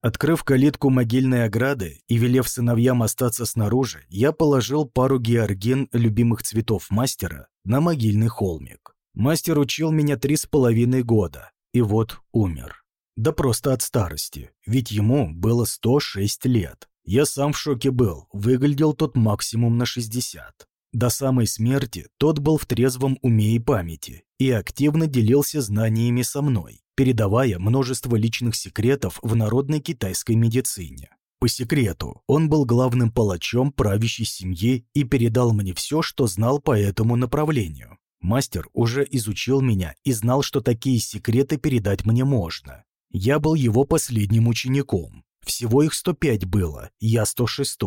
Открыв калитку могильной ограды и велев сыновьям остаться снаружи, я положил пару георгин любимых цветов мастера на могильный холмик. Мастер учил меня три с половиной года, и вот умер. Да просто от старости, ведь ему было 106 лет. Я сам в шоке был, выглядел тот максимум на 60. До самой смерти тот был в трезвом уме и памяти и активно делился знаниями со мной, передавая множество личных секретов в народной китайской медицине. По секрету, он был главным палачом правящей семьи и передал мне все, что знал по этому направлению. Мастер уже изучил меня и знал, что такие секреты передать мне можно. Я был его последним учеником. Всего их 105 было, я 106.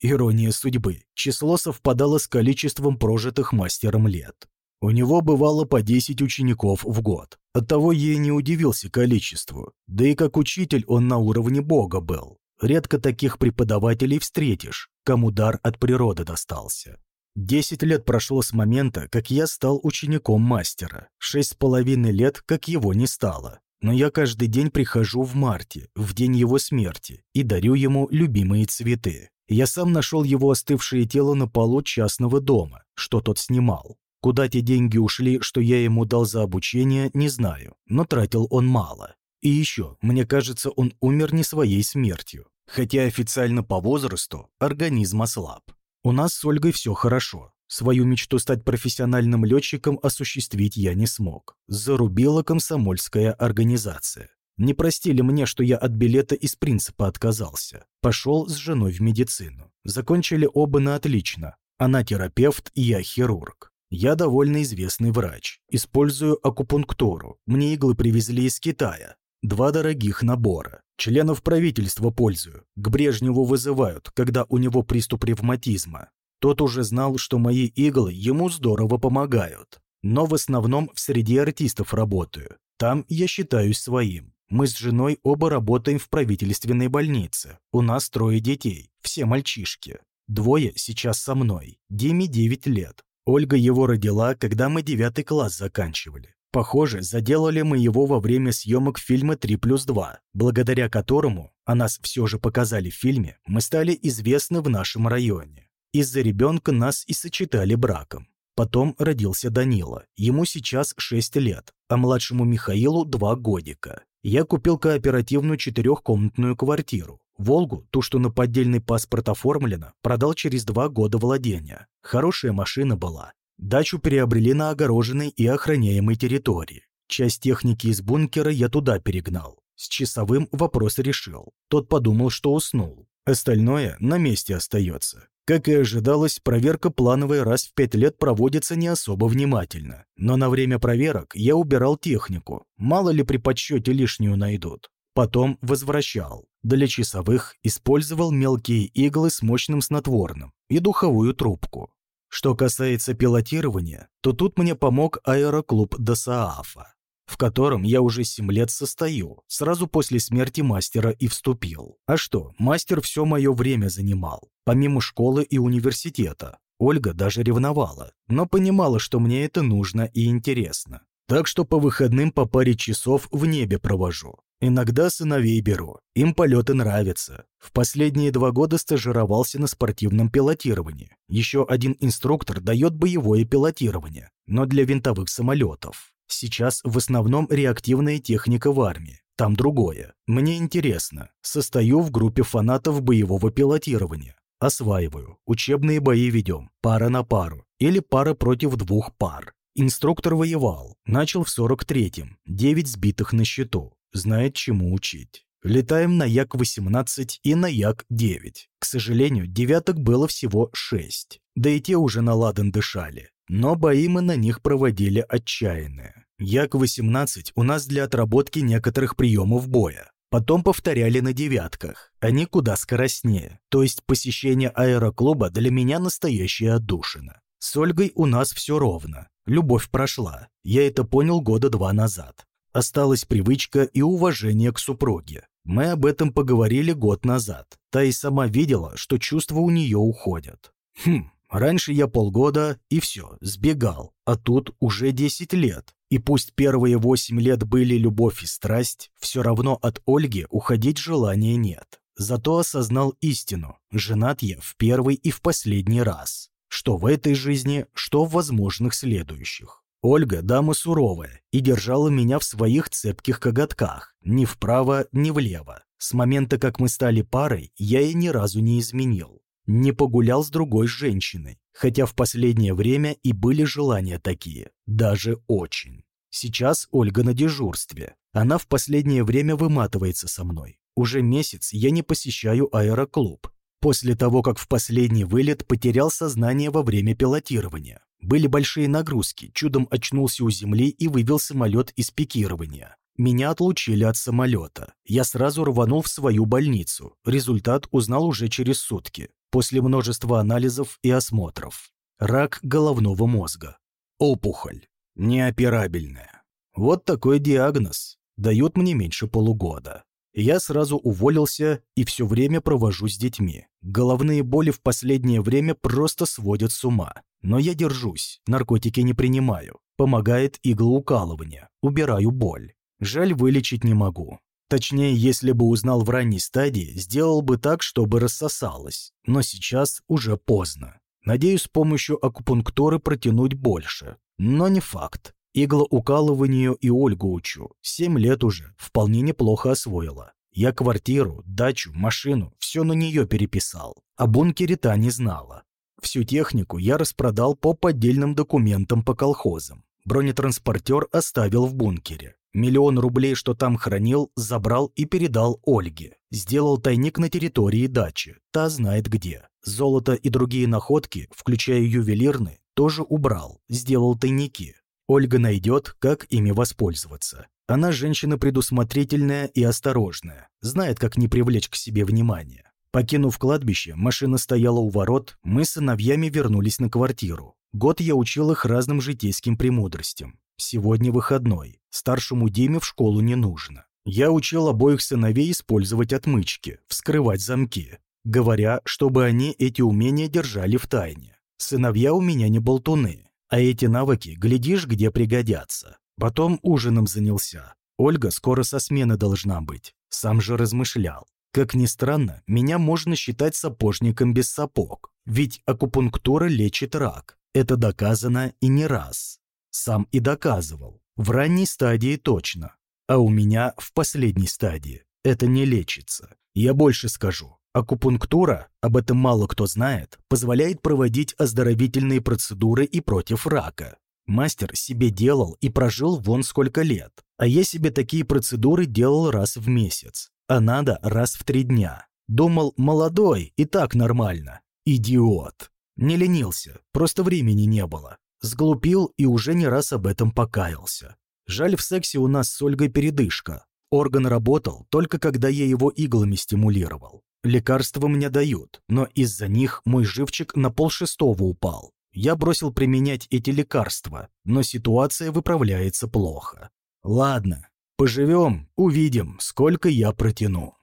Ирония судьбы. Число совпадало с количеством прожитых мастером лет. У него бывало по 10 учеников в год. Оттого и не удивился количеству. Да и как учитель он на уровне бога был. Редко таких преподавателей встретишь, кому дар от природы достался. Десять лет прошло с момента, как я стал учеником мастера. Шесть с половиной лет, как его не стало. Но я каждый день прихожу в марте, в день его смерти, и дарю ему любимые цветы. Я сам нашел его остывшее тело на полу частного дома, что тот снимал. Куда те деньги ушли, что я ему дал за обучение, не знаю, но тратил он мало. И еще, мне кажется, он умер не своей смертью. Хотя официально по возрасту организм ослаб. У нас с Ольгой все хорошо. Свою мечту стать профессиональным летчиком осуществить я не смог. Зарубила комсомольская организация. Не простили мне, что я от билета из принципа отказался. Пошел с женой в медицину. Закончили оба на отлично. Она терапевт, я хирург. Я довольно известный врач. Использую акупунктуру. Мне иглы привезли из Китая. Два дорогих набора. Членов правительства пользую. К Брежневу вызывают, когда у него приступ ревматизма. Тот уже знал, что мои иглы ему здорово помогают. Но в основном в среде артистов работаю. Там я считаюсь своим. Мы с женой оба работаем в правительственной больнице. У нас трое детей, все мальчишки. Двое сейчас со мной. Диме 9 лет. Ольга его родила, когда мы девятый класс заканчивали. Похоже, заделали мы его во время съемок фильма «3 плюс 2», благодаря которому, а нас все же показали в фильме, мы стали известны в нашем районе. Из-за ребенка нас и сочетали браком. Потом родился Данила, ему сейчас 6 лет, а младшему Михаилу 2 годика. Я купил кооперативную четырехкомнатную квартиру. «Волгу», ту, что на поддельный паспорт оформлена, продал через два года владения. Хорошая машина была. Дачу приобрели на огороженной и охраняемой территории. Часть техники из бункера я туда перегнал. С часовым вопрос решил. Тот подумал, что уснул. Остальное на месте остается. Как и ожидалось, проверка плановая раз в пять лет проводится не особо внимательно. Но на время проверок я убирал технику, мало ли при подсчете лишнюю найдут. Потом возвращал. Для часовых использовал мелкие иглы с мощным снотворным и духовую трубку. Что касается пилотирования, то тут мне помог аэроклуб Досаафа в котором я уже 7 лет состою, сразу после смерти мастера и вступил. А что, мастер все мое время занимал, помимо школы и университета. Ольга даже ревновала, но понимала, что мне это нужно и интересно. Так что по выходным по паре часов в небе провожу. Иногда сыновей беру. Им полеты нравятся. В последние два года стажировался на спортивном пилотировании. Еще один инструктор дает боевое пилотирование, но для винтовых самолетов. Сейчас в основном реактивная техника в армии. Там другое. Мне интересно. Состою в группе фанатов боевого пилотирования. Осваиваю. Учебные бои ведем. Пара на пару. Или пара против двух пар. Инструктор воевал. Начал в 43-м. 9 сбитых на счету. Знает, чему учить. Летаем на Як-18 и на Як-9. К сожалению, девяток было всего 6. Да и те уже на ладан дышали. Но бои мы на них проводили отчаянные. Як-18 у нас для отработки некоторых приемов боя. Потом повторяли на девятках. Они куда скоростнее. То есть посещение аэроклуба для меня настоящая отдушина. С Ольгой у нас все ровно. Любовь прошла. Я это понял года два назад. Осталась привычка и уважение к супруге. Мы об этом поговорили год назад. Та и сама видела, что чувства у нее уходят. Хм, Раньше я полгода и все, сбегал, а тут уже 10 лет. И пусть первые восемь лет были любовь и страсть, все равно от Ольги уходить желания нет. Зато осознал истину, женат я в первый и в последний раз. Что в этой жизни, что в возможных следующих. Ольга – дама суровая и держала меня в своих цепких коготках, ни вправо, ни влево. С момента, как мы стали парой, я ей ни разу не изменил. Не погулял с другой женщиной, хотя в последнее время и были желания такие, даже очень. Сейчас Ольга на дежурстве. Она в последнее время выматывается со мной. Уже месяц я не посещаю аэроклуб. После того, как в последний вылет потерял сознание во время пилотирования. Были большие нагрузки, чудом очнулся у земли и вывел самолет из пикирования. Меня отлучили от самолета. Я сразу рванул в свою больницу. Результат узнал уже через сутки, после множества анализов и осмотров. Рак головного мозга. Опухоль. Неоперабельная. Вот такой диагноз. Дают мне меньше полугода. Я сразу уволился и все время провожу с детьми. Головные боли в последнее время просто сводят с ума. Но я держусь, наркотики не принимаю. Помогает иглоукалывание, убираю боль. Жаль, вылечить не могу. Точнее, если бы узнал в ранней стадии, сделал бы так, чтобы рассосалось. Но сейчас уже поздно. Надеюсь, с помощью акупунктуры протянуть больше. Но не факт. Иглоукалыванию и Ольгу учу. Семь лет уже, вполне неплохо освоила. Я квартиру, дачу, машину, все на нее переписал. О бункере та не знала. Всю технику я распродал по поддельным документам по колхозам. Бронетранспортер оставил в бункере. Миллион рублей, что там хранил, забрал и передал Ольге. Сделал тайник на территории дачи. Та знает где. Золото и другие находки, включая ювелирные, тоже убрал. Сделал тайники. Ольга найдет, как ими воспользоваться. Она женщина предусмотрительная и осторожная, знает, как не привлечь к себе внимание. Покинув кладбище, машина стояла у ворот, мы с сыновьями вернулись на квартиру. Год я учил их разным житейским премудростям. Сегодня выходной, старшему Диме в школу не нужно. Я учил обоих сыновей использовать отмычки, вскрывать замки, говоря, чтобы они эти умения держали в тайне. Сыновья у меня не болтуны, а эти навыки, глядишь, где пригодятся. Потом ужином занялся. Ольга скоро со смены должна быть. Сам же размышлял. Как ни странно, меня можно считать сапожником без сапог. Ведь акупунктура лечит рак. Это доказано и не раз. Сам и доказывал. В ранней стадии точно. А у меня в последней стадии. Это не лечится. Я больше скажу. Акупунктура, об этом мало кто знает, позволяет проводить оздоровительные процедуры и против рака. Мастер себе делал и прожил вон сколько лет, а я себе такие процедуры делал раз в месяц, а надо раз в три дня. Думал, молодой и так нормально. Идиот. Не ленился, просто времени не было. Сглупил и уже не раз об этом покаялся. Жаль, в сексе у нас с Ольгой передышка. Орган работал только когда я его иглами стимулировал. Лекарства мне дают, но из-за них мой живчик на полшестого упал. Я бросил применять эти лекарства, но ситуация выправляется плохо. Ладно, поживем, увидим, сколько я протяну.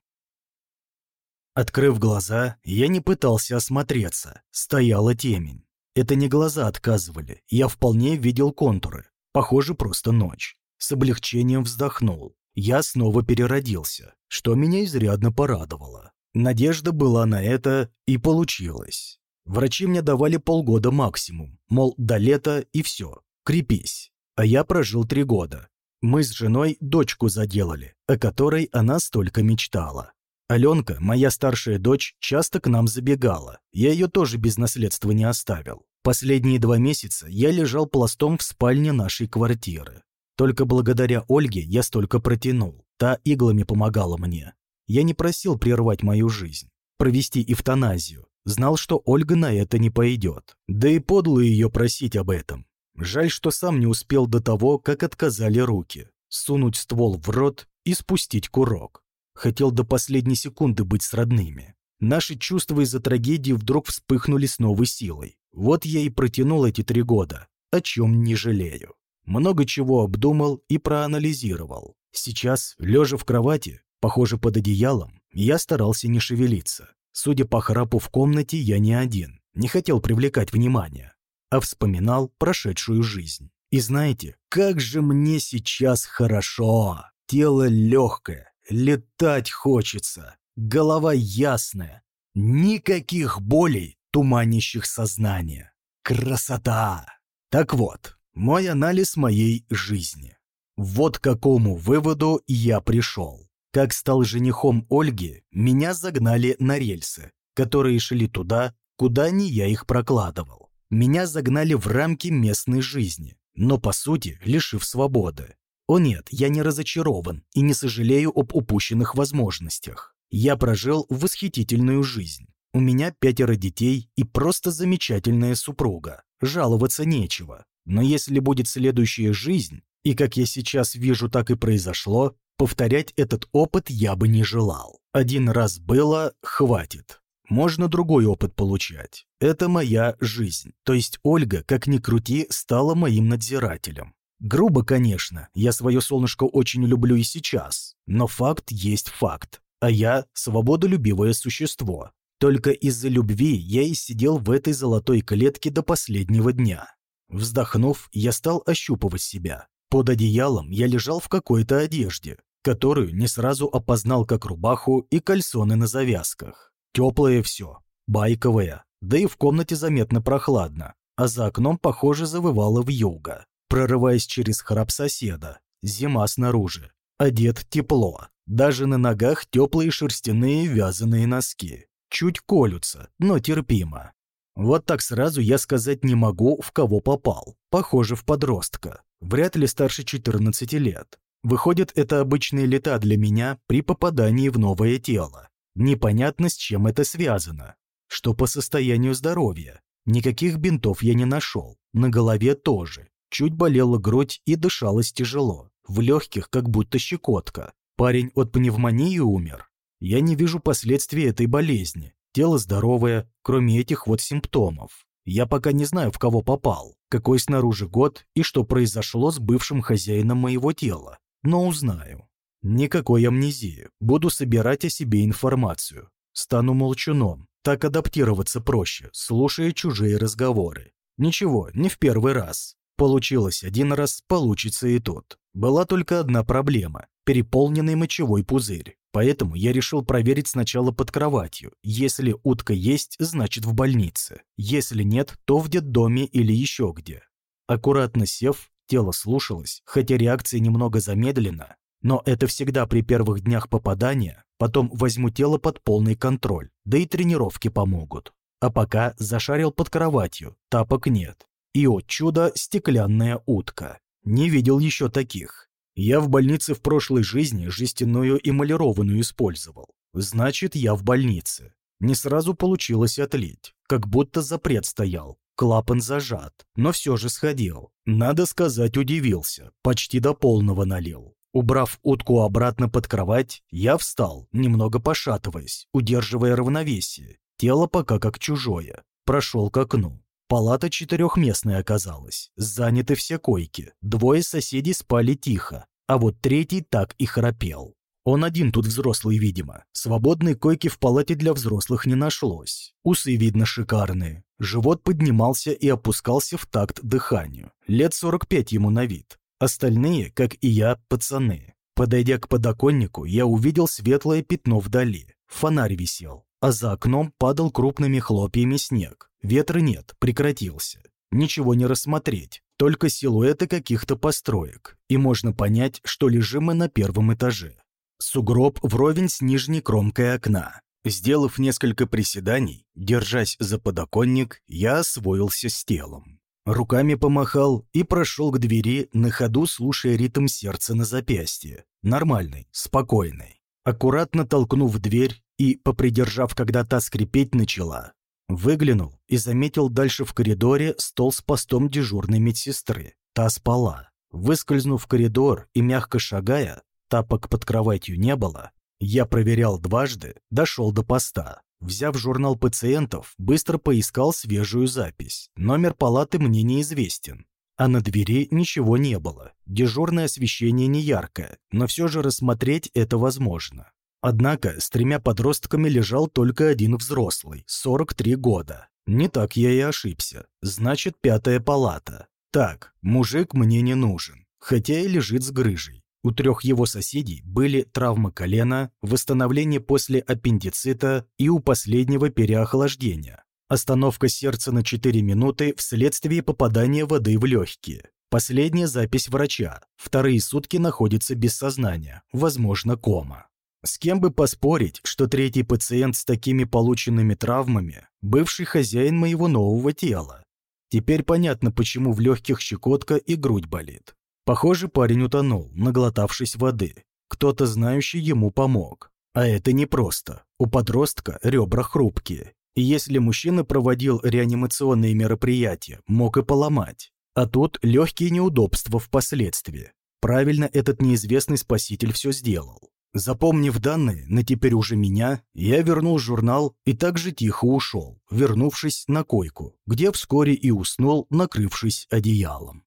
Открыв глаза, я не пытался осмотреться. Стояла темень. Это не глаза отказывали, я вполне видел контуры. Похоже, просто ночь. С облегчением вздохнул. Я снова переродился, что меня изрядно порадовало. Надежда была на это и получилось. Врачи мне давали полгода максимум, мол, до лета и все, крепись. А я прожил три года. Мы с женой дочку заделали, о которой она столько мечтала. Аленка, моя старшая дочь, часто к нам забегала. Я ее тоже без наследства не оставил. Последние два месяца я лежал пластом в спальне нашей квартиры. Только благодаря Ольге я столько протянул. Та иглами помогала мне. Я не просил прервать мою жизнь, провести эвтаназию. Знал, что Ольга на это не пойдет. Да и подло ее просить об этом. Жаль, что сам не успел до того, как отказали руки. Сунуть ствол в рот и спустить курок. Хотел до последней секунды быть с родными. Наши чувства из-за трагедии вдруг вспыхнули с новой силой. Вот я и протянул эти три года, о чем не жалею. Много чего обдумал и проанализировал. Сейчас, лежа в кровати, Похоже, под одеялом я старался не шевелиться. Судя по храпу в комнате, я не один, не хотел привлекать внимание, а вспоминал прошедшую жизнь. И знаете, как же мне сейчас хорошо. Тело легкое, летать хочется, голова ясная, никаких болей, туманящих сознание. Красота! Так вот, мой анализ моей жизни. Вот к какому выводу я пришел. Как стал женихом Ольги, меня загнали на рельсы, которые шли туда, куда не я их прокладывал. Меня загнали в рамки местной жизни, но по сути лишив свободы. О нет, я не разочарован и не сожалею об упущенных возможностях. Я прожил восхитительную жизнь. У меня пятеро детей и просто замечательная супруга. Жаловаться нечего. Но если будет следующая жизнь, и как я сейчас вижу, так и произошло, повторять этот опыт я бы не желал. Один раз было, хватит. Можно другой опыт получать. Это моя жизнь. То есть Ольга, как ни крути, стала моим надзирателем. Грубо, конечно, я свое солнышко очень люблю и сейчас, но факт есть факт. А я свободолюбивое существо. Только из-за любви я и сидел в этой золотой клетке до последнего дня. Вздохнув, я стал ощупывать себя. Под одеялом я лежал в какой-то одежде, которую не сразу опознал как рубаху и кальсоны на завязках. Теплое все, байковое, да и в комнате заметно прохладно, а за окном, похоже, завывало в юго, прорываясь через храп соседа. Зима снаружи. Одет тепло. Даже на ногах теплые шерстяные вязаные носки. Чуть колются, но терпимо. Вот так сразу я сказать не могу, в кого попал. Похоже, в подростка. Вряд ли старше 14 лет. Выходит, это обычные лета для меня при попадании в новое тело. Непонятно, с чем это связано. Что по состоянию здоровья. Никаких бинтов я не нашел. На голове тоже. Чуть болела грудь и дышалось тяжело. В легких как будто щекотка. Парень от пневмонии умер. Я не вижу последствий этой болезни. Тело здоровое, кроме этих вот симптомов. Я пока не знаю, в кого попал, какой снаружи год и что произошло с бывшим хозяином моего тела. Но узнаю. Никакой амнезии. Буду собирать о себе информацию. Стану молчуном. Так адаптироваться проще, слушая чужие разговоры. Ничего, не в первый раз. Получилось один раз, получится и тут. Была только одна проблема – переполненный мочевой пузырь. Поэтому я решил проверить сначала под кроватью. Если утка есть, значит в больнице. Если нет, то в детдоме или еще где. Аккуратно сев, тело слушалось, хотя реакция немного замедлена, но это всегда при первых днях попадания, потом возьму тело под полный контроль, да и тренировки помогут. А пока зашарил под кроватью, тапок нет. И, о чудо, стеклянная утка. Не видел еще таких. Я в больнице в прошлой жизни жестяную эмалированную использовал. Значит, я в больнице. Не сразу получилось отлить, как будто запрет стоял. Клапан зажат, но все же сходил. Надо сказать, удивился. Почти до полного налил. Убрав утку обратно под кровать, я встал, немного пошатываясь, удерживая равновесие. Тело пока как чужое. Прошел к окну. Палата четырехместная оказалась. Заняты все койки. Двое соседей спали тихо, а вот третий так и храпел. Он один тут взрослый, видимо. Свободной койки в палате для взрослых не нашлось. Усы, видно, шикарные. Живот поднимался и опускался в такт дыханию. Лет 45 ему на вид. Остальные, как и я, пацаны. Подойдя к подоконнику, я увидел светлое пятно вдали. Фонарь висел, а за окном падал крупными хлопьями снег. Ветра нет, прекратился. Ничего не рассмотреть, только силуэты каких-то построек, и можно понять, что лежим мы на первом этаже. Сугроб вровень с нижней кромкой окна. Сделав несколько приседаний, держась за подоконник, я освоился с телом. Руками помахал и прошел к двери, на ходу слушая ритм сердца на запястье. Нормальный, спокойный. Аккуратно толкнув дверь и, попридержав, когда та скрипеть начала, Выглянул и заметил дальше в коридоре стол с постом дежурной медсестры. Та спала. Выскользнув в коридор и мягко шагая, тапок под кроватью не было, я проверял дважды, дошел до поста. Взяв журнал пациентов, быстро поискал свежую запись. Номер палаты мне неизвестен. А на двери ничего не было. Дежурное освещение не яркое, но все же рассмотреть это возможно. Однако с тремя подростками лежал только один взрослый, 43 года. Не так я и ошибся. Значит, пятая палата. Так, мужик мне не нужен, хотя и лежит с грыжей. У трех его соседей были травма колена, восстановление после аппендицита и у последнего переохлаждения. Остановка сердца на 4 минуты вследствие попадания воды в легкие. Последняя запись врача. Вторые сутки находится без сознания, возможно, кома. С кем бы поспорить, что третий пациент с такими полученными травмами – бывший хозяин моего нового тела. Теперь понятно, почему в легких щекотка и грудь болит. Похоже, парень утонул, наглотавшись воды. Кто-то знающий ему помог. А это непросто. У подростка ребра хрупкие. И если мужчина проводил реанимационные мероприятия, мог и поломать. А тут легкие неудобства впоследствии. Правильно этот неизвестный спаситель все сделал. Запомнив данные на теперь уже меня, я вернул журнал и также тихо ушел, вернувшись на койку, где вскоре и уснул, накрывшись одеялом.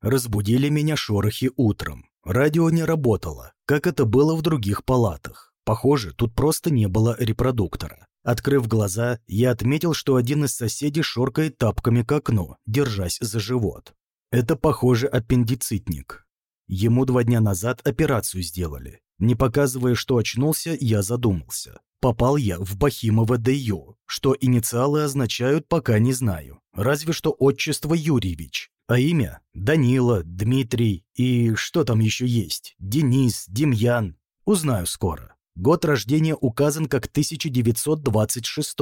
Разбудили меня шорохи утром. Радио не работало, как это было в других палатах. Похоже, тут просто не было репродуктора. Открыв глаза, я отметил, что один из соседей шоркает тапками к окну, держась за живот. Это, похоже, аппендицитник. Ему два дня назад операцию сделали. Не показывая, что очнулся, я задумался. Попал я в Бахимово ДЮ, что инициалы означают, пока не знаю. Разве что отчество Юрьевич. А имя? Данила, Дмитрий и что там еще есть? Денис, Демьян. Узнаю скоро. Год рождения указан как 1926,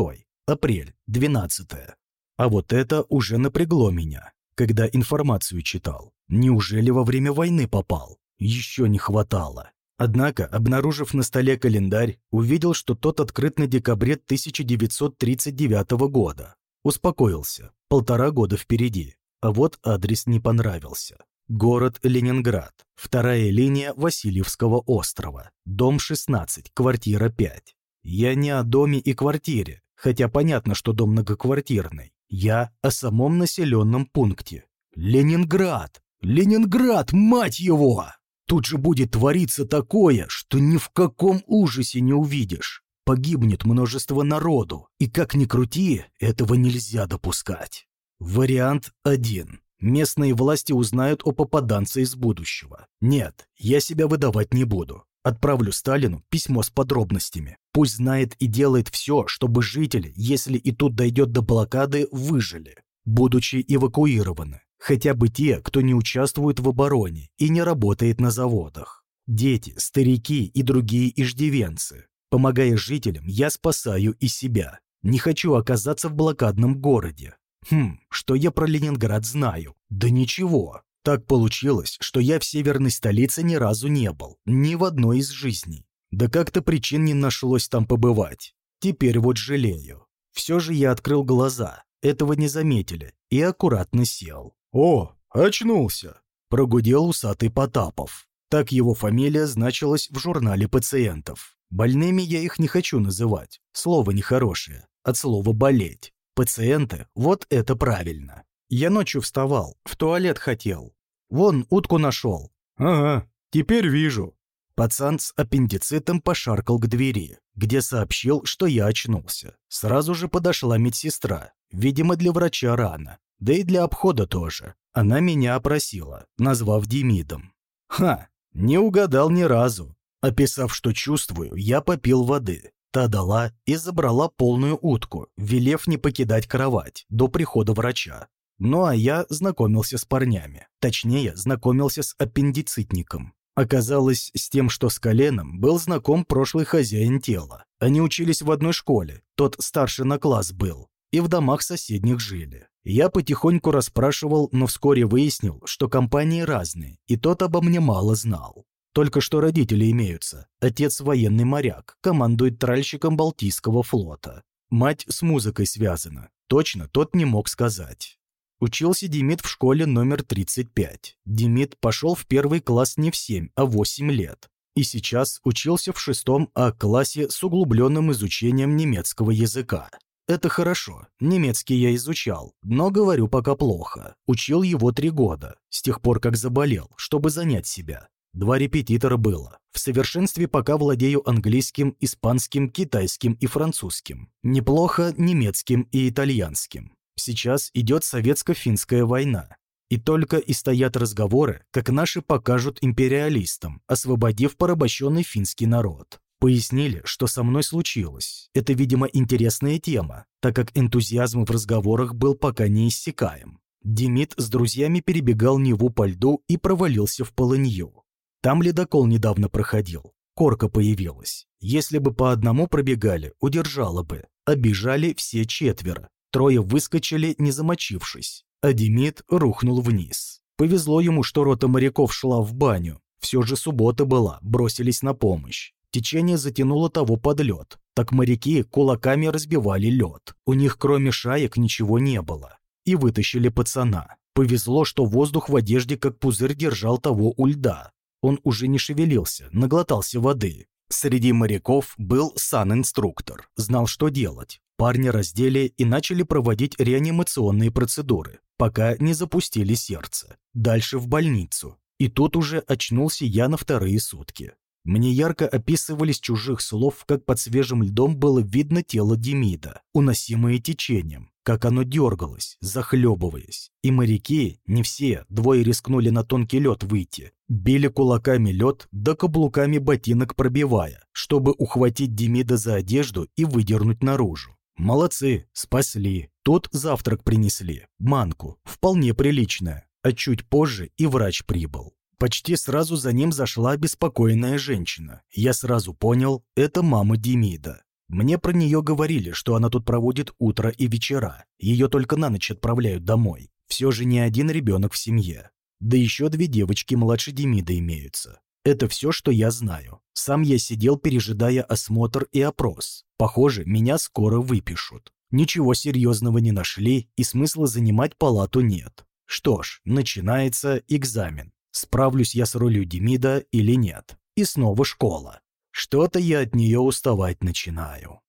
апрель, 12 -е. А вот это уже напрягло меня, когда информацию читал. Неужели во время войны попал? Еще не хватало. Однако, обнаружив на столе календарь, увидел, что тот открыт на декабре 1939 года. Успокоился. Полтора года впереди. А вот адрес не понравился. Город Ленинград. Вторая линия Васильевского острова. Дом 16, квартира 5. Я не о доме и квартире, хотя понятно, что дом многоквартирный. Я о самом населенном пункте. Ленинград! Ленинград, мать его! Тут же будет твориться такое, что ни в каком ужасе не увидишь. Погибнет множество народу, и как ни крути, этого нельзя допускать. Вариант 1. Местные власти узнают о попаданце из будущего. Нет, я себя выдавать не буду. Отправлю Сталину письмо с подробностями. Пусть знает и делает все, чтобы жители, если и тут дойдет до блокады, выжили, будучи эвакуированы. Хотя бы те, кто не участвует в обороне и не работает на заводах. Дети, старики и другие иждивенцы. Помогая жителям, я спасаю и себя. Не хочу оказаться в блокадном городе. Хм, что я про Ленинград знаю? Да ничего. Так получилось, что я в северной столице ни разу не был, ни в одной из жизней. Да как-то причин не нашлось там побывать. Теперь вот жалею. Все же я открыл глаза, этого не заметили, и аккуратно сел. «О, очнулся!» – прогудел усатый Потапов. Так его фамилия значилась в журнале пациентов. Больными я их не хочу называть, слово нехорошее, от слова «болеть». Пациенты, вот это правильно. Я ночью вставал, в туалет хотел. Вон, утку нашел. Ага, теперь вижу. Пацан с аппендицитом пошаркал к двери, где сообщил, что я очнулся. Сразу же подошла медсестра. Видимо, для врача рано. Да и для обхода тоже. Она меня опросила, назвав Демидом. Ха, не угадал ни разу. Описав, что чувствую, я попил воды. Та дала и забрала полную утку, велев не покидать кровать до прихода врача. Ну а я знакомился с парнями. Точнее, знакомился с аппендицитником. Оказалось, с тем, что с коленом, был знаком прошлый хозяин тела. Они учились в одной школе, тот старше на класс был, и в домах соседних жили. Я потихоньку расспрашивал, но вскоре выяснил, что компании разные, и тот обо мне мало знал. Только что родители имеются. Отец военный моряк, командует тральщиком Балтийского флота. Мать с музыкой связана. Точно тот не мог сказать. Учился Демид в школе номер 35. Демид пошел в первый класс не в 7, а 8 лет. И сейчас учился в шестом А-классе с углубленным изучением немецкого языка. Это хорошо, немецкий я изучал, но говорю пока плохо. Учил его три года, с тех пор как заболел, чтобы занять себя. Два репетитора было. В совершенстве пока владею английским, испанским, китайским и французским. Неплохо немецким и итальянским. Сейчас идет советско-финская война. И только и стоят разговоры, как наши покажут империалистам, освободив порабощенный финский народ. Пояснили, что со мной случилось. Это, видимо, интересная тема, так как энтузиазм в разговорах был пока не иссякаем. Демид с друзьями перебегал Неву по льду и провалился в полынью. Там ледокол недавно проходил. Корка появилась. Если бы по одному пробегали, удержала бы. Обижали все четверо. Трое выскочили, не замочившись. А Демид рухнул вниз. Повезло ему, что рота моряков шла в баню. Все же суббота была, бросились на помощь. Течение затянуло того под лед. Так моряки кулаками разбивали лед. У них кроме шаек ничего не было. И вытащили пацана. Повезло, что воздух в одежде как пузырь держал того у льда. Он уже не шевелился, наглотался воды. Среди моряков был сан-инструктор, знал, что делать. Парня раздели и начали проводить реанимационные процедуры, пока не запустили сердце. Дальше в больницу. И тут уже очнулся я на вторые сутки. Мне ярко описывались чужих слов, как под свежим льдом было видно тело Демида, уносимое течением, как оно дергалось, захлебываясь. И моряки, не все, двое рискнули на тонкий лед выйти, били кулаками лед, да каблуками ботинок пробивая, чтобы ухватить Демида за одежду и выдернуть наружу. Молодцы, спасли. Тут завтрак принесли, манку, вполне приличная, а чуть позже и врач прибыл. Почти сразу за ним зашла обеспокоенная женщина. Я сразу понял, это мама Демида. Мне про нее говорили, что она тут проводит утро и вечера. Ее только на ночь отправляют домой. Все же не один ребенок в семье. Да еще две девочки младше Демида имеются. Это все, что я знаю. Сам я сидел, пережидая осмотр и опрос. Похоже, меня скоро выпишут. Ничего серьезного не нашли, и смысла занимать палату нет. Что ж, начинается экзамен справлюсь я с ролью Демида или нет. И снова школа. Что-то я от нее уставать начинаю.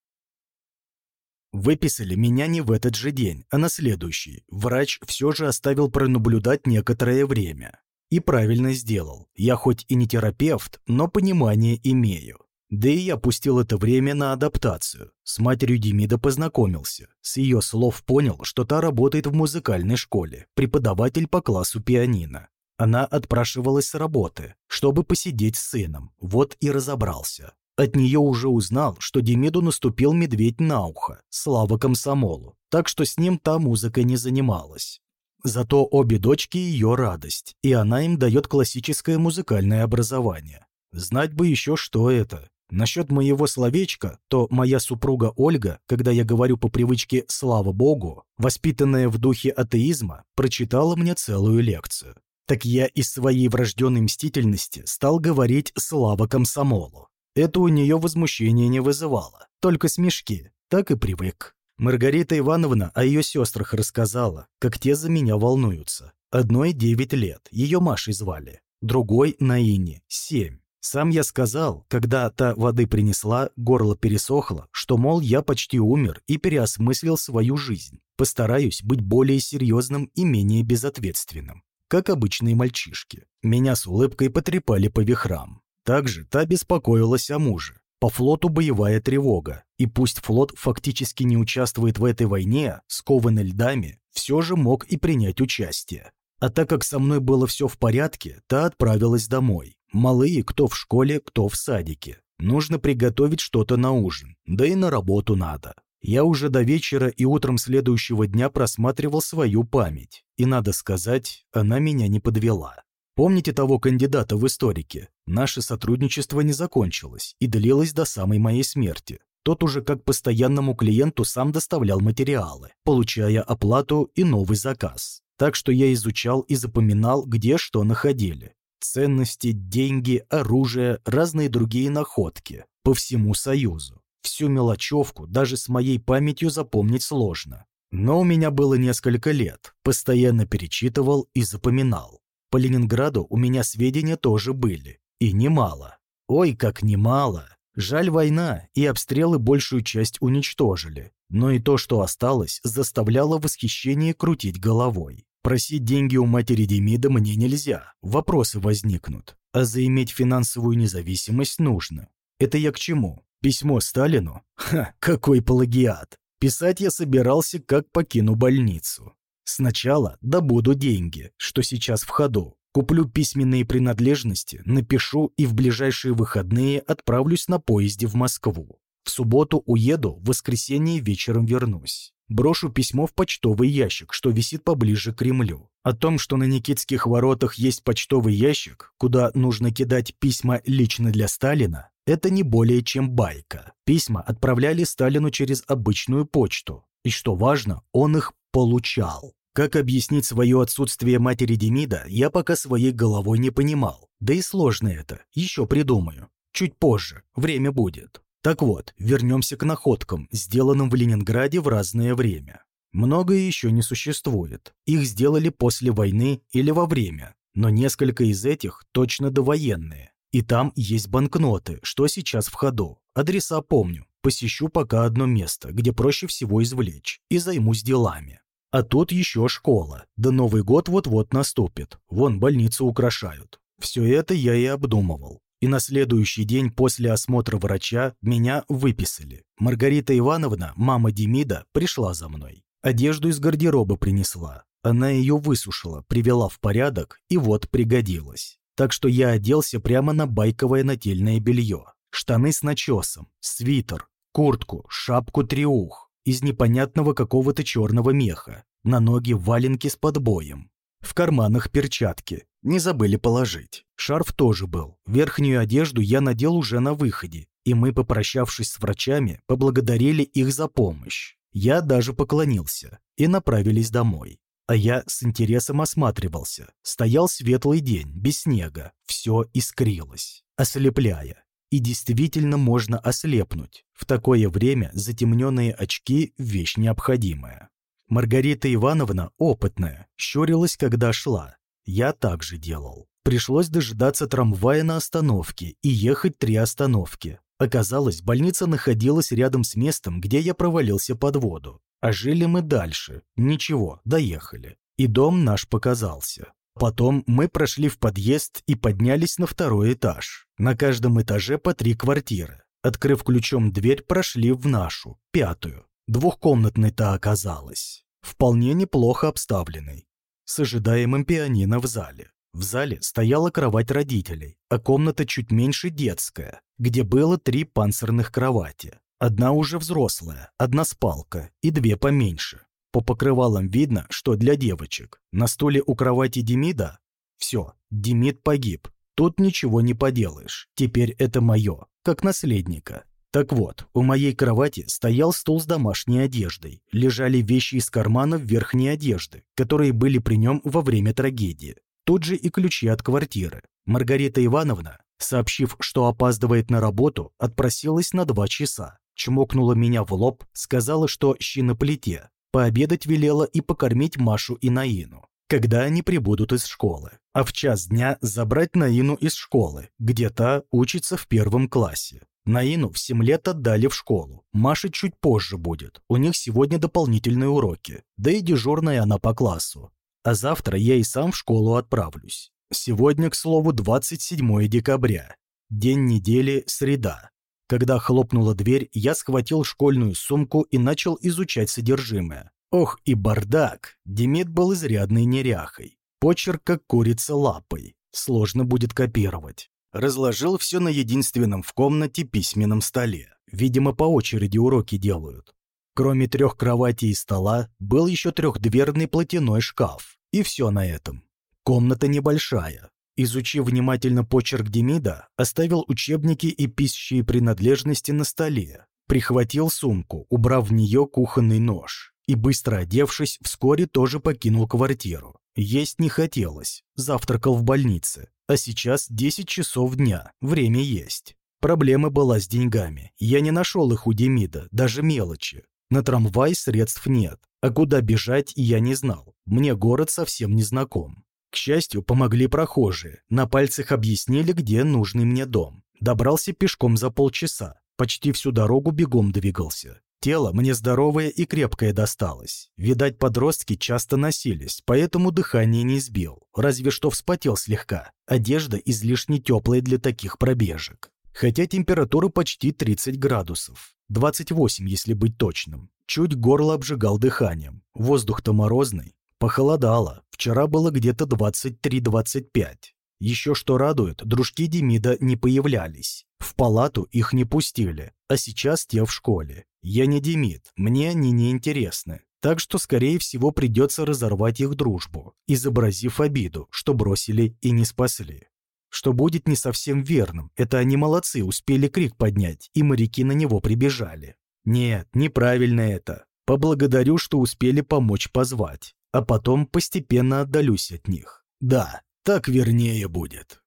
Выписали меня не в этот же день, а на следующий. Врач все же оставил пронаблюдать некоторое время. И правильно сделал. Я хоть и не терапевт, но понимание имею. Да и я пустил это время на адаптацию. С матерью Демида познакомился. С ее слов понял, что та работает в музыкальной школе, преподаватель по классу пианино. Она отпрашивалась с работы, чтобы посидеть с сыном. Вот и разобрался. От нее уже узнал, что Демиду наступил медведь на ухо, слава комсомолу, так что с ним та музыка не занималась. Зато обе дочки ее радость, и она им дает классическое музыкальное образование. Знать бы еще, что это. Насчет моего словечка, то моя супруга Ольга, когда я говорю по привычке «слава Богу», воспитанная в духе атеизма, прочитала мне целую лекцию так я из своей врожденной мстительности стал говорить «слава комсомолу». Это у нее возмущение не вызывало, только смешки, так и привык. Маргарита Ивановна о ее сестрах рассказала, как те за меня волнуются. Одной девять лет, ее Машей звали, другой Наине, семь. Сам я сказал, когда та воды принесла, горло пересохло, что, мол, я почти умер и переосмыслил свою жизнь. Постараюсь быть более серьезным и менее безответственным как обычные мальчишки. Меня с улыбкой потрепали по вихрам. Также та беспокоилась о муже. По флоту боевая тревога, и пусть флот фактически не участвует в этой войне, скованный льдами, все же мог и принять участие. А так как со мной было все в порядке, та отправилась домой. Малые кто в школе, кто в садике. Нужно приготовить что-то на ужин, да и на работу надо. Я уже до вечера и утром следующего дня просматривал свою память, и, надо сказать, она меня не подвела. Помните того кандидата в историке? Наше сотрудничество не закончилось и длилось до самой моей смерти. Тот уже как постоянному клиенту сам доставлял материалы, получая оплату и новый заказ. Так что я изучал и запоминал, где что находили. Ценности, деньги, оружие, разные другие находки по всему Союзу. Всю мелочевку даже с моей памятью запомнить сложно. Но у меня было несколько лет, постоянно перечитывал и запоминал. По Ленинграду у меня сведения тоже были, и немало. Ой, как немало. Жаль война, и обстрелы большую часть уничтожили. Но и то, что осталось, заставляло восхищение крутить головой. Просить деньги у матери Демида мне нельзя, вопросы возникнут. А заиметь финансовую независимость нужно. Это я к чему? Письмо Сталину? Ха, какой плагиат! Писать я собирался, как покину больницу. Сначала добуду деньги, что сейчас в ходу. Куплю письменные принадлежности, напишу и в ближайшие выходные отправлюсь на поезде в Москву. В субботу уеду, в воскресенье вечером вернусь. Брошу письмо в почтовый ящик, что висит поближе к Кремлю. О том, что на Никитских воротах есть почтовый ящик, куда нужно кидать письма лично для Сталина, это не более чем байка. Письма отправляли Сталину через обычную почту. И что важно, он их получал. Как объяснить свое отсутствие матери Демида, я пока своей головой не понимал. Да и сложно это, еще придумаю. Чуть позже, время будет. Так вот, вернемся к находкам, сделанным в Ленинграде в разное время. Многое еще не существует. Их сделали после войны или во время, но несколько из этих точно довоенные. И там есть банкноты, что сейчас в ходу. Адреса помню. Посещу пока одно место, где проще всего извлечь, и займусь делами. А тут еще школа. Да Новый год вот-вот наступит. Вон больницу украшают. Все это я и обдумывал и на следующий день после осмотра врача меня выписали. Маргарита Ивановна, мама Демида, пришла за мной. Одежду из гардероба принесла. Она ее высушила, привела в порядок и вот пригодилась. Так что я оделся прямо на байковое нательное белье. Штаны с начесом, свитер, куртку, шапку-триух из непонятного какого-то черного меха, на ноги валенки с подбоем. В карманах перчатки, не забыли положить. Шарф тоже был. Верхнюю одежду я надел уже на выходе, и мы, попрощавшись с врачами, поблагодарили их за помощь. Я даже поклонился, и направились домой. А я с интересом осматривался. Стоял светлый день, без снега. Все искрилось, ослепляя. И действительно можно ослепнуть. В такое время затемненные очки – вещь необходимая. Маргарита Ивановна, опытная, щурилась, когда шла, я также делал. Пришлось дожидаться трамвая на остановке и ехать три остановки. Оказалось, больница находилась рядом с местом, где я провалился под воду. А жили мы дальше. Ничего, доехали. И дом наш показался. Потом мы прошли в подъезд и поднялись на второй этаж. На каждом этаже по три квартиры. Открыв ключом дверь, прошли в нашу, пятую. Двухкомнатной-то оказалась. Вполне неплохо обставленной с ожидаемым пианино в зале. В зале стояла кровать родителей, а комната чуть меньше детская, где было три панцирных кровати. Одна уже взрослая, одна спалка и две поменьше. По покрывалам видно, что для девочек. На стуле у кровати Демида все, Демид погиб. Тут ничего не поделаешь. Теперь это мое, как наследника. Так вот, у моей кровати стоял стул с домашней одеждой, лежали вещи из карманов верхней одежды, которые были при нем во время трагедии. Тут же и ключи от квартиры. Маргарита Ивановна, сообщив, что опаздывает на работу, отпросилась на два часа. Чмокнула меня в лоб, сказала, что щи на плите. Пообедать велела и покормить Машу и Наину, когда они прибудут из школы. А в час дня забрать Наину из школы, где та учится в первом классе. Наину в 7 лет отдали в школу. Маша чуть позже будет. У них сегодня дополнительные уроки. Да и дежурная она по классу. А завтра я и сам в школу отправлюсь. Сегодня, к слову, 27 декабря. День недели, среда. Когда хлопнула дверь, я схватил школьную сумку и начал изучать содержимое. Ох и бардак! Демид был изрядной неряхой. Почерк как курица лапой. Сложно будет копировать разложил все на единственном в комнате письменном столе. Видимо, по очереди уроки делают. Кроме трех кроватей и стола, был еще трехдверный платяной шкаф. И все на этом. Комната небольшая. Изучив внимательно почерк Демида, оставил учебники и писчие принадлежности на столе. Прихватил сумку, убрав в нее кухонный нож. И, быстро одевшись, вскоре тоже покинул квартиру. Есть не хотелось. Завтракал в больнице. А сейчас 10 часов дня, время есть. Проблема была с деньгами. Я не нашел их у Демида, даже мелочи. На трамвай средств нет. А куда бежать, я не знал. Мне город совсем не знаком. К счастью, помогли прохожие. На пальцах объяснили, где нужный мне дом. Добрался пешком за полчаса. Почти всю дорогу бегом двигался. Тело мне здоровое и крепкое досталось. Видать, подростки часто носились, поэтому дыхание не сбил. Разве что вспотел слегка. Одежда излишне теплая для таких пробежек. Хотя температура почти 30 градусов. 28, если быть точным. Чуть горло обжигал дыханием. Воздух-то морозный. Похолодало. Вчера было где-то 23-25. Еще что радует, дружки Демида не появлялись. В палату их не пустили, а сейчас те в школе. Я не Демид, мне они не интересны. Так что, скорее всего, придется разорвать их дружбу, изобразив обиду, что бросили и не спасли. Что будет не совсем верным, это они молодцы, успели крик поднять, и моряки на него прибежали. Нет, неправильно это. Поблагодарю, что успели помочь позвать, а потом постепенно отдалюсь от них. Да, так вернее будет.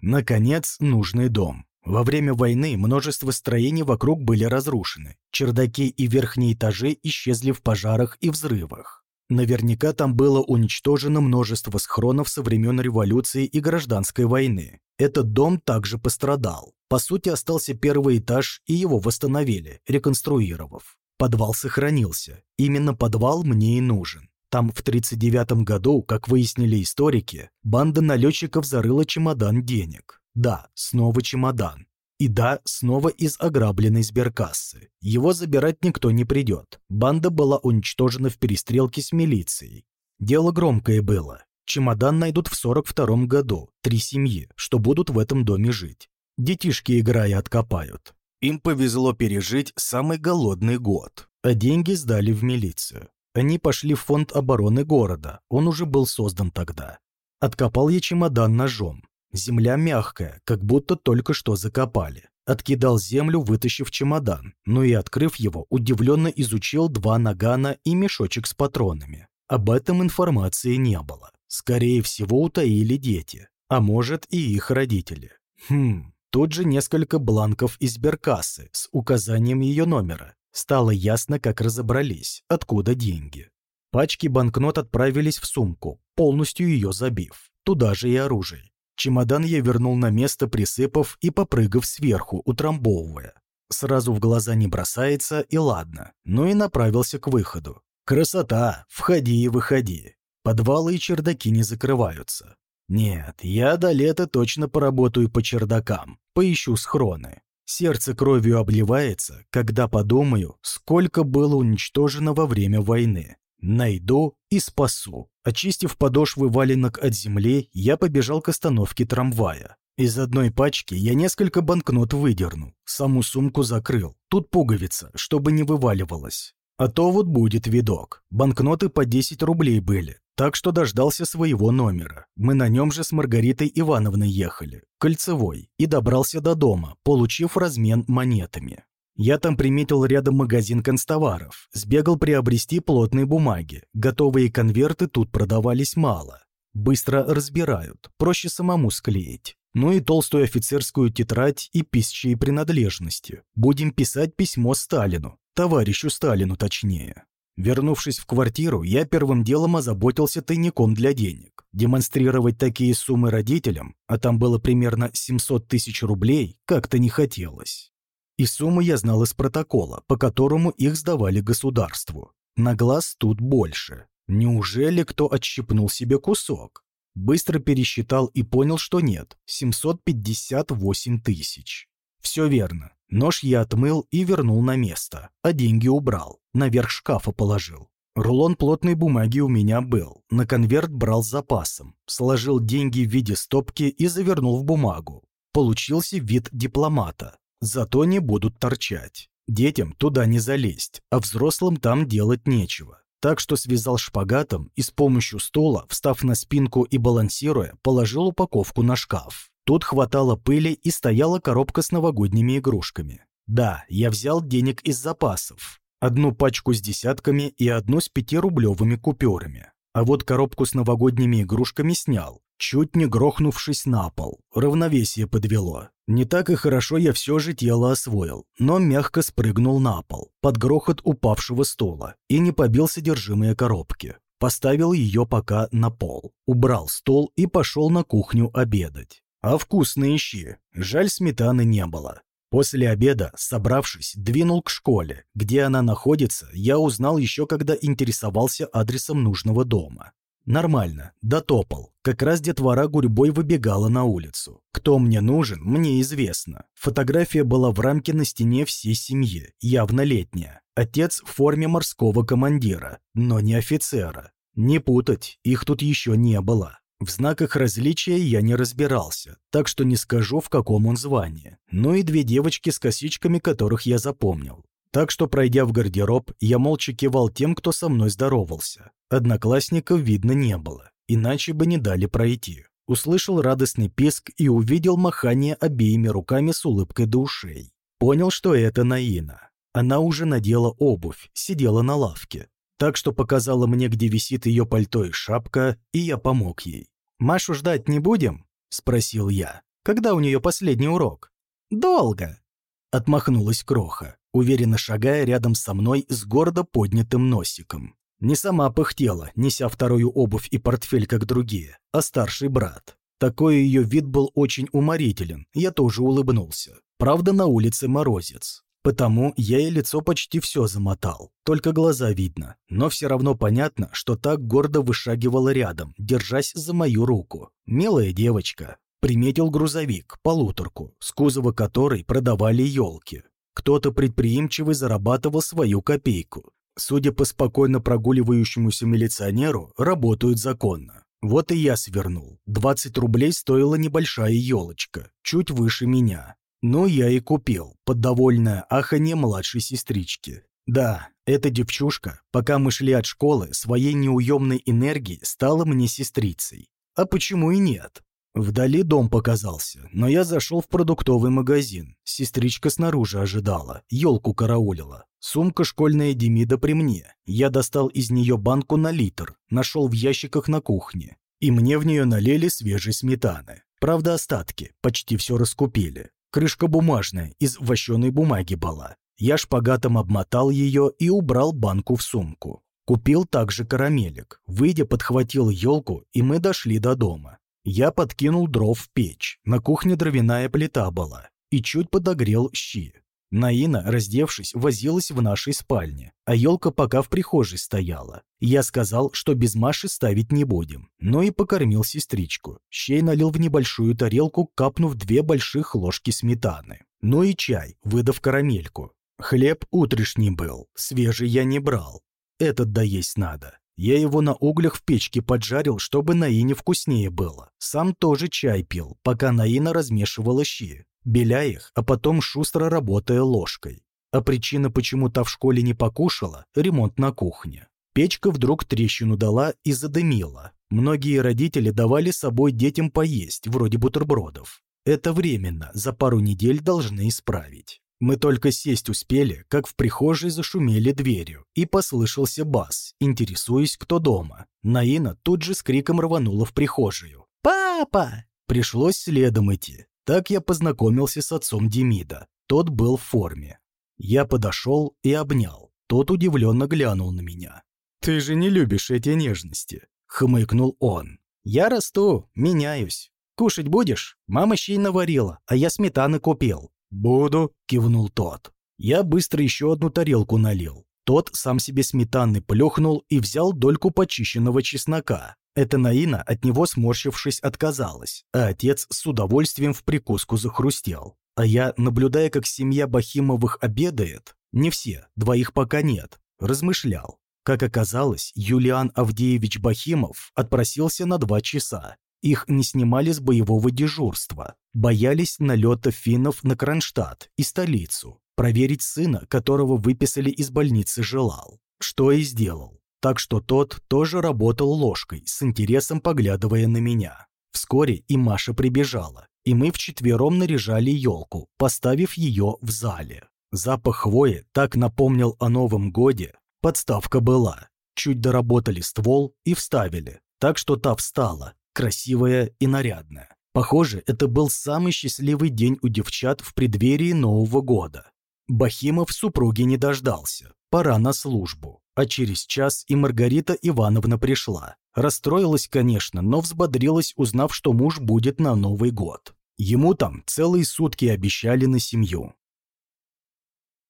Наконец, нужный дом. Во время войны множество строений вокруг были разрушены. Чердаки и верхние этажи исчезли в пожарах и взрывах. Наверняка там было уничтожено множество схронов со времен революции и гражданской войны. Этот дом также пострадал. По сути, остался первый этаж, и его восстановили, реконструировав. Подвал сохранился. Именно подвал мне и нужен. Там в 1939 году, как выяснили историки, банда налетчиков зарыла чемодан денег. Да, снова чемодан. И да, снова из ограбленной сберкассы. Его забирать никто не придет. Банда была уничтожена в перестрелке с милицией. Дело громкое было. Чемодан найдут в 42 году. Три семьи, что будут в этом доме жить. Детишки, играя, откопают. Им повезло пережить самый голодный год. А деньги сдали в милицию. Они пошли в фонд обороны города, он уже был создан тогда. Откопал я чемодан ножом. Земля мягкая, как будто только что закопали. Откидал землю, вытащив чемодан, но и, открыв его, удивленно изучил два нагана и мешочек с патронами. Об этом информации не было. Скорее всего, утаили дети, а может и их родители. Хм, тут же несколько бланков из сберкассы с указанием ее номера. Стало ясно, как разобрались, откуда деньги. Пачки банкнот отправились в сумку, полностью ее забив. Туда же и оружие. Чемодан я вернул на место, присыпав и попрыгав сверху, утрамбовывая. Сразу в глаза не бросается, и ладно, но и направился к выходу. Красота, входи и выходи. Подвалы и чердаки не закрываются. Нет, я до лета точно поработаю по чердакам, поищу схроны. Сердце кровью обливается, когда подумаю, сколько было уничтожено во время войны. Найду и спасу. Очистив подошвы валенок от земли, я побежал к остановке трамвая. Из одной пачки я несколько банкнот выдернул, саму сумку закрыл. Тут пуговица, чтобы не вываливалась. А то вот будет видок. Банкноты по 10 рублей были, так что дождался своего номера. Мы на нем же с Маргаритой Ивановной ехали, кольцевой, и добрался до дома, получив размен монетами. Я там приметил рядом магазин констоваров, сбегал приобрести плотные бумаги. Готовые конверты тут продавались мало. Быстро разбирают, проще самому склеить. Ну и толстую офицерскую тетрадь и писчие принадлежности. Будем писать письмо Сталину, товарищу Сталину точнее. Вернувшись в квартиру, я первым делом озаботился тайником для денег. Демонстрировать такие суммы родителям, а там было примерно 700 тысяч рублей, как-то не хотелось. И сумму я знал из протокола, по которому их сдавали государству. На глаз тут больше. Неужели кто отщипнул себе кусок? Быстро пересчитал и понял, что нет. 758 тысяч. Все верно. Нож я отмыл и вернул на место, а деньги убрал, наверх шкафа положил. Рулон плотной бумаги у меня был, на конверт брал с запасом, сложил деньги в виде стопки и завернул в бумагу. Получился вид дипломата, зато не будут торчать. Детям туда не залезть, а взрослым там делать нечего. Так что связал шпагатом и с помощью стула, встав на спинку и балансируя, положил упаковку на шкаф. Тут хватало пыли и стояла коробка с новогодними игрушками. Да, я взял денег из запасов. Одну пачку с десятками и одну с пятирублевыми купюрами. А вот коробку с новогодними игрушками снял, чуть не грохнувшись на пол. Равновесие подвело. Не так и хорошо я все же тело освоил, но мягко спрыгнул на пол, под грохот упавшего стола, и не побил содержимое коробки. Поставил ее пока на пол, убрал стол и пошел на кухню обедать. А вкусные щи. Жаль, сметаны не было. После обеда, собравшись, двинул к школе. Где она находится, я узнал еще, когда интересовался адресом нужного дома. Нормально, дотопал. Как раз детвора гурьбой выбегала на улицу. Кто мне нужен, мне известно. Фотография была в рамке на стене всей семьи, явно летняя. Отец в форме морского командира, но не офицера. Не путать, их тут еще не было. В знаках различия я не разбирался, так что не скажу, в каком он звании. Ну и две девочки с косичками, которых я запомнил. Так что, пройдя в гардероб, я молча кивал тем, кто со мной здоровался. Одноклассников видно не было, иначе бы не дали пройти. Услышал радостный писк и увидел махание обеими руками с улыбкой до ушей. Понял, что это Наина. Она уже надела обувь, сидела на лавке. Так что показала мне, где висит ее пальто и шапка, и я помог ей. «Машу ждать не будем?» – спросил я. «Когда у нее последний урок?» «Долго», – отмахнулась Кроха уверенно шагая рядом со мной с гордо поднятым носиком. Не сама пыхтела, неся вторую обувь и портфель, как другие, а старший брат. Такой ее вид был очень уморителен, я тоже улыбнулся. Правда, на улице морозец. Потому я ей лицо почти все замотал, только глаза видно, но все равно понятно, что так гордо вышагивала рядом, держась за мою руку. Милая девочка. Приметил грузовик, полуторку, с кузова которой продавали елки. Кто-то предприимчивый зарабатывал свою копейку. Судя по спокойно прогуливающемуся милиционеру, работают законно. Вот и я свернул. 20 рублей стоила небольшая елочка, чуть выше меня. Ну, я и купил, под довольное аханье младшей сестрички. Да, эта девчушка, пока мы шли от школы, своей неуемной энергией стала мне сестрицей. А почему и нет? Вдали дом показался, но я зашел в продуктовый магазин. Сестричка снаружи ожидала, елку караулила. Сумка школьная Демида при мне. Я достал из нее банку на литр, нашел в ящиках на кухне. И мне в нее налили свежей сметаны. Правда, остатки, почти все раскупили. Крышка бумажная, из вощеной бумаги была. Я шпагатом обмотал ее и убрал банку в сумку. Купил также карамелек. Выйдя, подхватил елку, и мы дошли до дома. Я подкинул дров в печь. На кухне дровяная плита была. И чуть подогрел щи. Наина, раздевшись, возилась в нашей спальне, а елка пока в прихожей стояла. Я сказал, что без Маши ставить не будем, но и покормил сестричку. Щей налил в небольшую тарелку, капнув две больших ложки сметаны. Ну и чай, выдав карамельку. Хлеб утрешний был, свежий я не брал. Этот доесть надо. Я его на углях в печке поджарил, чтобы Наине вкуснее было. Сам тоже чай пил, пока Наина размешивала щи, беля их, а потом шустро работая ложкой. А причина, почему та в школе не покушала – ремонт на кухне. Печка вдруг трещину дала и задымила. Многие родители давали собой детям поесть, вроде бутербродов. Это временно, за пару недель должны исправить. Мы только сесть успели, как в прихожей зашумели дверью, и послышался бас, интересуясь, кто дома. Наина тут же с криком рванула в прихожую. «Папа!» Пришлось следом идти. Так я познакомился с отцом Демида. Тот был в форме. Я подошел и обнял. Тот удивленно глянул на меня. «Ты же не любишь эти нежности», — хмыкнул он. «Я расту, меняюсь. Кушать будешь? Мама щей наварила, а я сметаны купил. «Буду», — кивнул тот. Я быстро еще одну тарелку налил. Тот сам себе сметаны плюхнул и взял дольку почищенного чеснока. Эта Наина, от него сморщившись, отказалась, а отец с удовольствием в прикуску захрустел. А я, наблюдая, как семья Бахимовых обедает, не все, двоих пока нет, размышлял. Как оказалось, Юлиан Авдеевич Бахимов отпросился на два часа. Их не снимали с боевого дежурства. Боялись налета финнов на Кронштадт и столицу. Проверить сына, которого выписали из больницы, желал. Что и сделал. Так что тот тоже работал ложкой, с интересом поглядывая на меня. Вскоре и Маша прибежала, и мы вчетвером наряжали елку, поставив ее в зале. Запах хвои так напомнил о Новом Годе. Подставка была. Чуть доработали ствол и вставили, так что та встала, красивая и нарядная. Похоже, это был самый счастливый день у девчат в преддверии Нового года. Бахимов супруги не дождался. Пора на службу. А через час и Маргарита Ивановна пришла. Расстроилась, конечно, но взбодрилась, узнав, что муж будет на Новый год. Ему там целые сутки обещали на семью.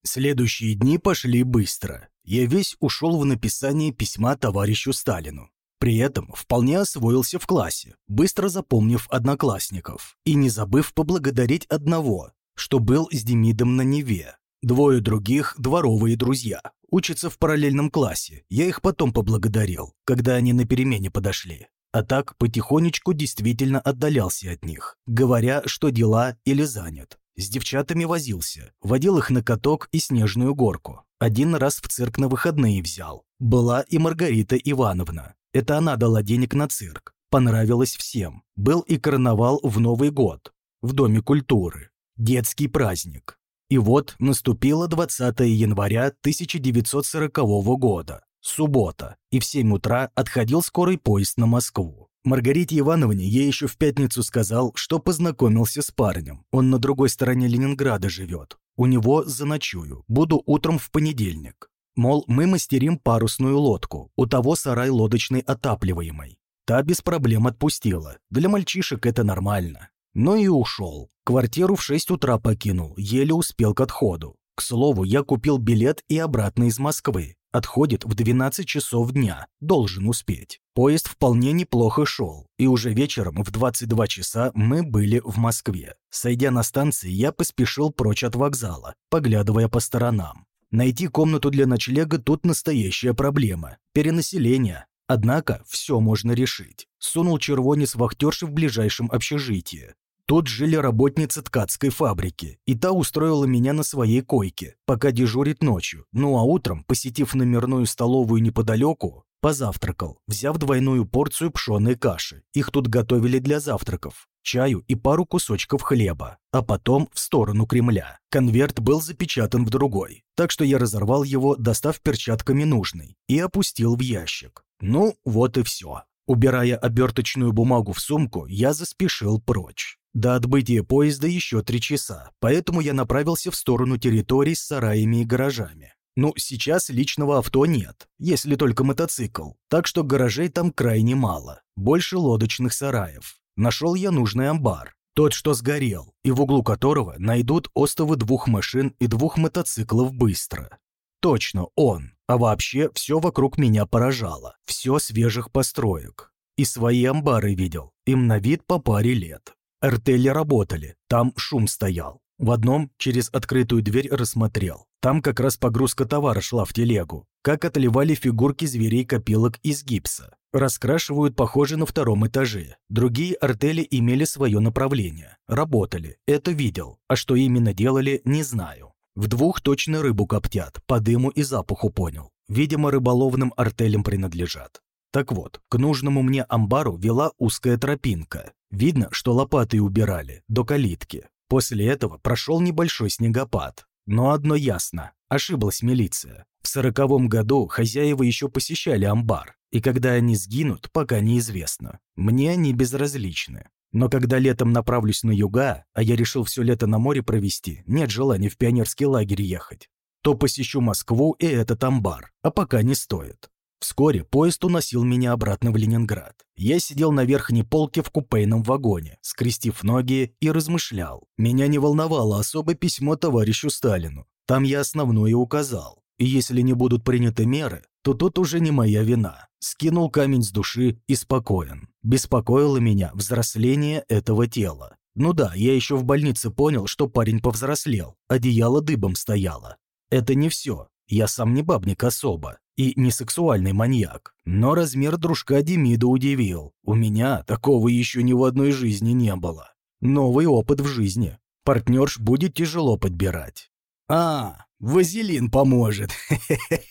Следующие дни пошли быстро. Я весь ушел в написание письма товарищу Сталину. При этом вполне освоился в классе, быстро запомнив одноклассников и не забыв поблагодарить одного, что был с Демидом на Неве. Двое других – дворовые друзья, учатся в параллельном классе. Я их потом поблагодарил, когда они на перемене подошли. А так потихонечку действительно отдалялся от них, говоря, что дела или занят. С девчатами возился, водил их на каток и снежную горку. Один раз в цирк на выходные взял. Была и Маргарита Ивановна. Это она дала денег на цирк. Понравилось всем. Был и карнавал в Новый год. В Доме культуры. Детский праздник. И вот наступило 20 января 1940 года. Суббота. И в 7 утра отходил скорый поезд на Москву. Маргарите Ивановне я еще в пятницу сказал, что познакомился с парнем. Он на другой стороне Ленинграда живет. У него заночую. Буду утром в понедельник. Мол, мы мастерим парусную лодку. У того сарай лодочный отапливаемый. Та без проблем отпустила. Для мальчишек это нормально. Но и ушел. Квартиру в 6 утра покинул, еле успел к отходу. К слову, я купил билет и обратно из Москвы. Отходит в 12 часов дня, должен успеть. Поезд вполне неплохо шел, и уже вечером в 22 часа мы были в Москве. Сойдя на станции, я поспешил прочь от вокзала, поглядывая по сторонам. Найти комнату для ночлега тут настоящая проблема. Перенаселение. Однако все можно решить. Сунул червонец вахтерши в ближайшем общежитии. Тут жили работницы ткацкой фабрики, и та устроила меня на своей койке, пока дежурит ночью. Ну а утром, посетив номерную столовую неподалеку, позавтракал, взяв двойную порцию пшеной каши. Их тут готовили для завтраков, чаю и пару кусочков хлеба, а потом в сторону Кремля. Конверт был запечатан в другой, так что я разорвал его, достав перчатками нужный, и опустил в ящик. Ну, вот и все. Убирая оберточную бумагу в сумку, я заспешил прочь. До отбытия поезда еще три часа, поэтому я направился в сторону территорий с сараями и гаражами. Ну, сейчас личного авто нет, если только мотоцикл, так что гаражей там крайне мало, больше лодочных сараев. Нашел я нужный амбар, тот, что сгорел, и в углу которого найдут остовы двух машин и двух мотоциклов быстро. Точно, он. А вообще, все вокруг меня поражало. Все свежих построек. И свои амбары видел. Им на вид по паре лет. Артели работали, там шум стоял. В одном через открытую дверь рассмотрел. Там как раз погрузка товара шла в телегу. Как отливали фигурки зверей-копилок из гипса. Раскрашивают, похоже, на втором этаже. Другие артели имели свое направление. Работали. Это видел. А что именно делали, не знаю. В двух точно рыбу коптят. По дыму и запаху понял. Видимо, рыболовным артелям принадлежат. Так вот, к нужному мне амбару вела узкая тропинка. Видно, что лопатой убирали, до калитки. После этого прошел небольшой снегопад. Но одно ясно, ошиблась милиция. В сороковом году хозяева еще посещали амбар, и когда они сгинут, пока неизвестно. Мне они безразличны. Но когда летом направлюсь на юга, а я решил все лето на море провести, нет желания в пионерский лагерь ехать, то посещу Москву и этот амбар, а пока не стоит. Вскоре поезд уносил меня обратно в Ленинград. Я сидел на верхней полке в купейном вагоне, скрестив ноги и размышлял. Меня не волновало особо письмо товарищу Сталину. Там я основное указал. И если не будут приняты меры, то тут уже не моя вина. Скинул камень с души и спокоен. Беспокоило меня взросление этого тела. Ну да, я еще в больнице понял, что парень повзрослел, одеяло дыбом стояло. Это не все. Я сам не бабник особо и не сексуальный маньяк. Но размер дружка Демида удивил. У меня такого еще ни в одной жизни не было. Новый опыт в жизни. Партнерш будет тяжело подбирать. А, вазелин поможет.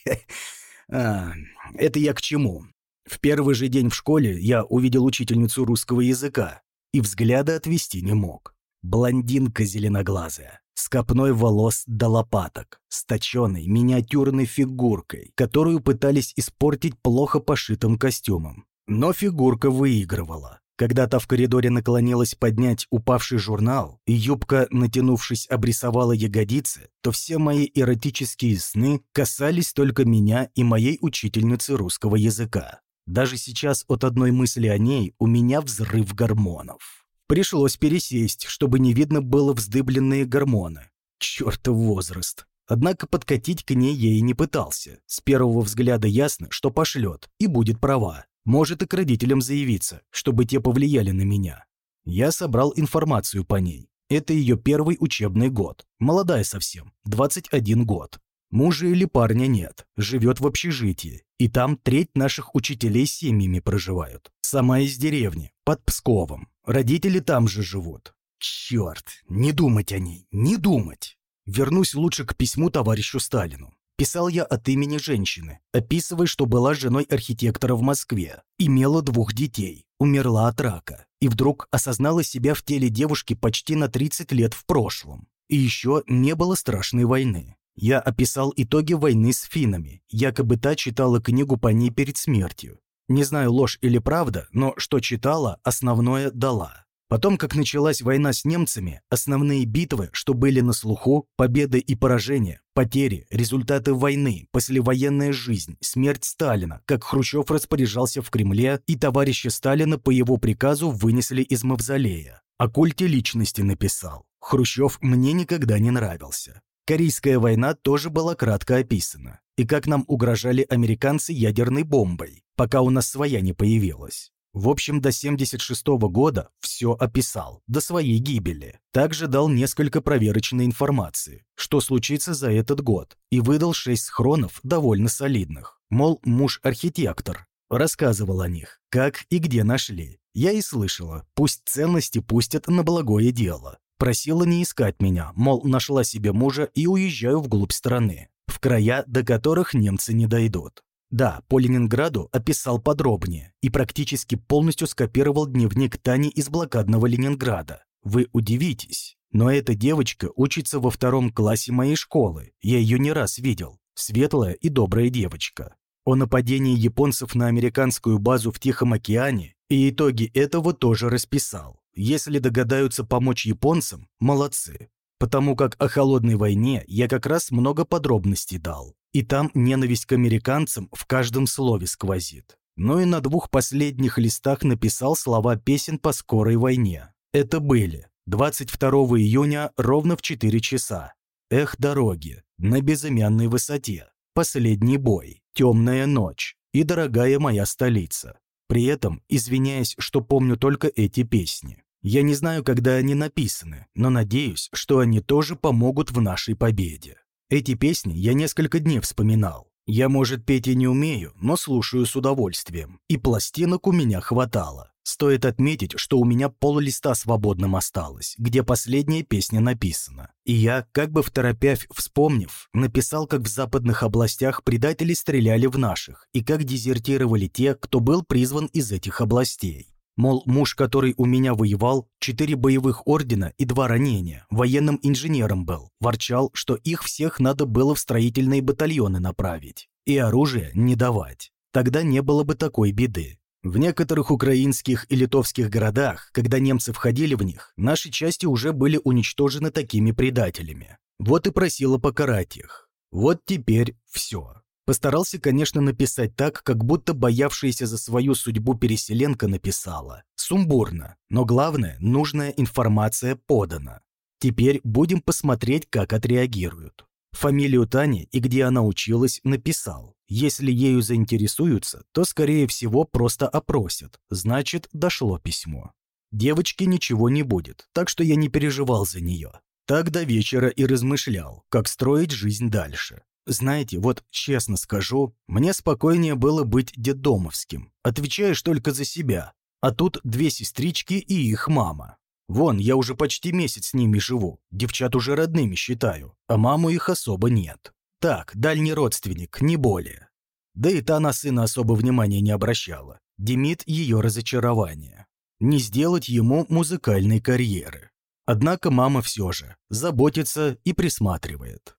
а, это я к чему? В первый же день в школе я увидел учительницу русского языка и взгляда отвести не мог. Блондинка зеленоглазая, с копной волос до лопаток, с точенной миниатюрной фигуркой, которую пытались испортить плохо пошитым костюмом. Но фигурка выигрывала. Когда-то в коридоре наклонилась поднять упавший журнал, и юбка, натянувшись, обрисовала ягодицы, то все мои эротические сны касались только меня и моей учительницы русского языка. Даже сейчас от одной мысли о ней у меня взрыв гормонов. Пришлось пересесть, чтобы не видно было вздыбленные гормоны. Чёртов возраст. Однако подкатить к ней я и не пытался. С первого взгляда ясно, что пошлет, и будет права. Может и к родителям заявиться, чтобы те повлияли на меня. Я собрал информацию по ней. Это ее первый учебный год. Молодая совсем, 21 год. Мужа или парня нет, живет в общежитии. И там треть наших учителей семьями проживают. Сама из деревни, под Псковом. Родители там же живут. Черт, не думать о ней, не думать. Вернусь лучше к письму товарищу Сталину. Писал я от имени женщины, описывая, что была женой архитектора в Москве, имела двух детей, умерла от рака, и вдруг осознала себя в теле девушки почти на 30 лет в прошлом. И еще не было страшной войны. Я описал итоги войны с финнами, якобы та читала книгу по ней перед смертью. Не знаю, ложь или правда, но что читала, основное дала. Потом, как началась война с немцами, основные битвы, что были на слуху, победы и поражения, потери, результаты войны, послевоенная жизнь, смерть Сталина, как Хрущев распоряжался в Кремле, и товарища Сталина по его приказу вынесли из мавзолея. О культе личности написал. Хрущев мне никогда не нравился. Корейская война тоже была кратко описана. И как нам угрожали американцы ядерной бомбой, пока у нас своя не появилась. В общем, до 76 -го года все описал, до своей гибели. Также дал несколько проверочной информации, что случится за этот год, и выдал шесть схронов довольно солидных. Мол, муж-архитектор. Рассказывал о них, как и где нашли. Я и слышала, пусть ценности пустят на благое дело. Просила не искать меня, мол, нашла себе мужа и уезжаю вглубь страны, в края, до которых немцы не дойдут. Да, по Ленинграду описал подробнее и практически полностью скопировал дневник Тани из блокадного Ленинграда. Вы удивитесь, но эта девочка учится во втором классе моей школы. Я ее не раз видел. Светлая и добрая девочка. О нападении японцев на американскую базу в Тихом океане и итоги этого тоже расписал. Если догадаются помочь японцам, молодцы. Потому как о холодной войне я как раз много подробностей дал. И там ненависть к американцам в каждом слове сквозит. Но и на двух последних листах написал слова песен по скорой войне. Это были 22 июня ровно в 4 часа. Эх, дороги, на безымянной высоте. Последний бой, темная ночь и дорогая моя столица. При этом, извиняясь, что помню только эти песни. Я не знаю, когда они написаны, но надеюсь, что они тоже помогут в нашей победе. Эти песни я несколько дней вспоминал. Я, может, петь и не умею, но слушаю с удовольствием. И пластинок у меня хватало. Стоит отметить, что у меня пол листа свободным осталось, где последняя песня написана. И я, как бы второпявь вспомнив, написал, как в западных областях предатели стреляли в наших, и как дезертировали те, кто был призван из этих областей. Мол, муж, который у меня воевал, четыре боевых ордена и два ранения, военным инженером был, ворчал, что их всех надо было в строительные батальоны направить и оружие не давать. Тогда не было бы такой беды. В некоторых украинских и литовских городах, когда немцы входили в них, наши части уже были уничтожены такими предателями. Вот и просила покарать их. Вот теперь все. Постарался, конечно, написать так, как будто боявшаяся за свою судьбу переселенка написала. Сумбурно, но главное, нужная информация подана. Теперь будем посмотреть, как отреагируют. Фамилию Тани и где она училась написал. Если ею заинтересуются, то, скорее всего, просто опросят. Значит, дошло письмо. Девочке ничего не будет, так что я не переживал за нее. Так до вечера и размышлял, как строить жизнь дальше. Знаете, вот честно скажу, мне спокойнее было быть дедомовским. Отвечаешь только за себя. А тут две сестрички и их мама. Вон, я уже почти месяц с ними живу. Девчат уже родными считаю, а маму их особо нет. Так, дальний родственник, не более. Да и та на сына особо внимания не обращала. Демид ее разочарование. Не сделать ему музыкальной карьеры. Однако мама все же заботится и присматривает.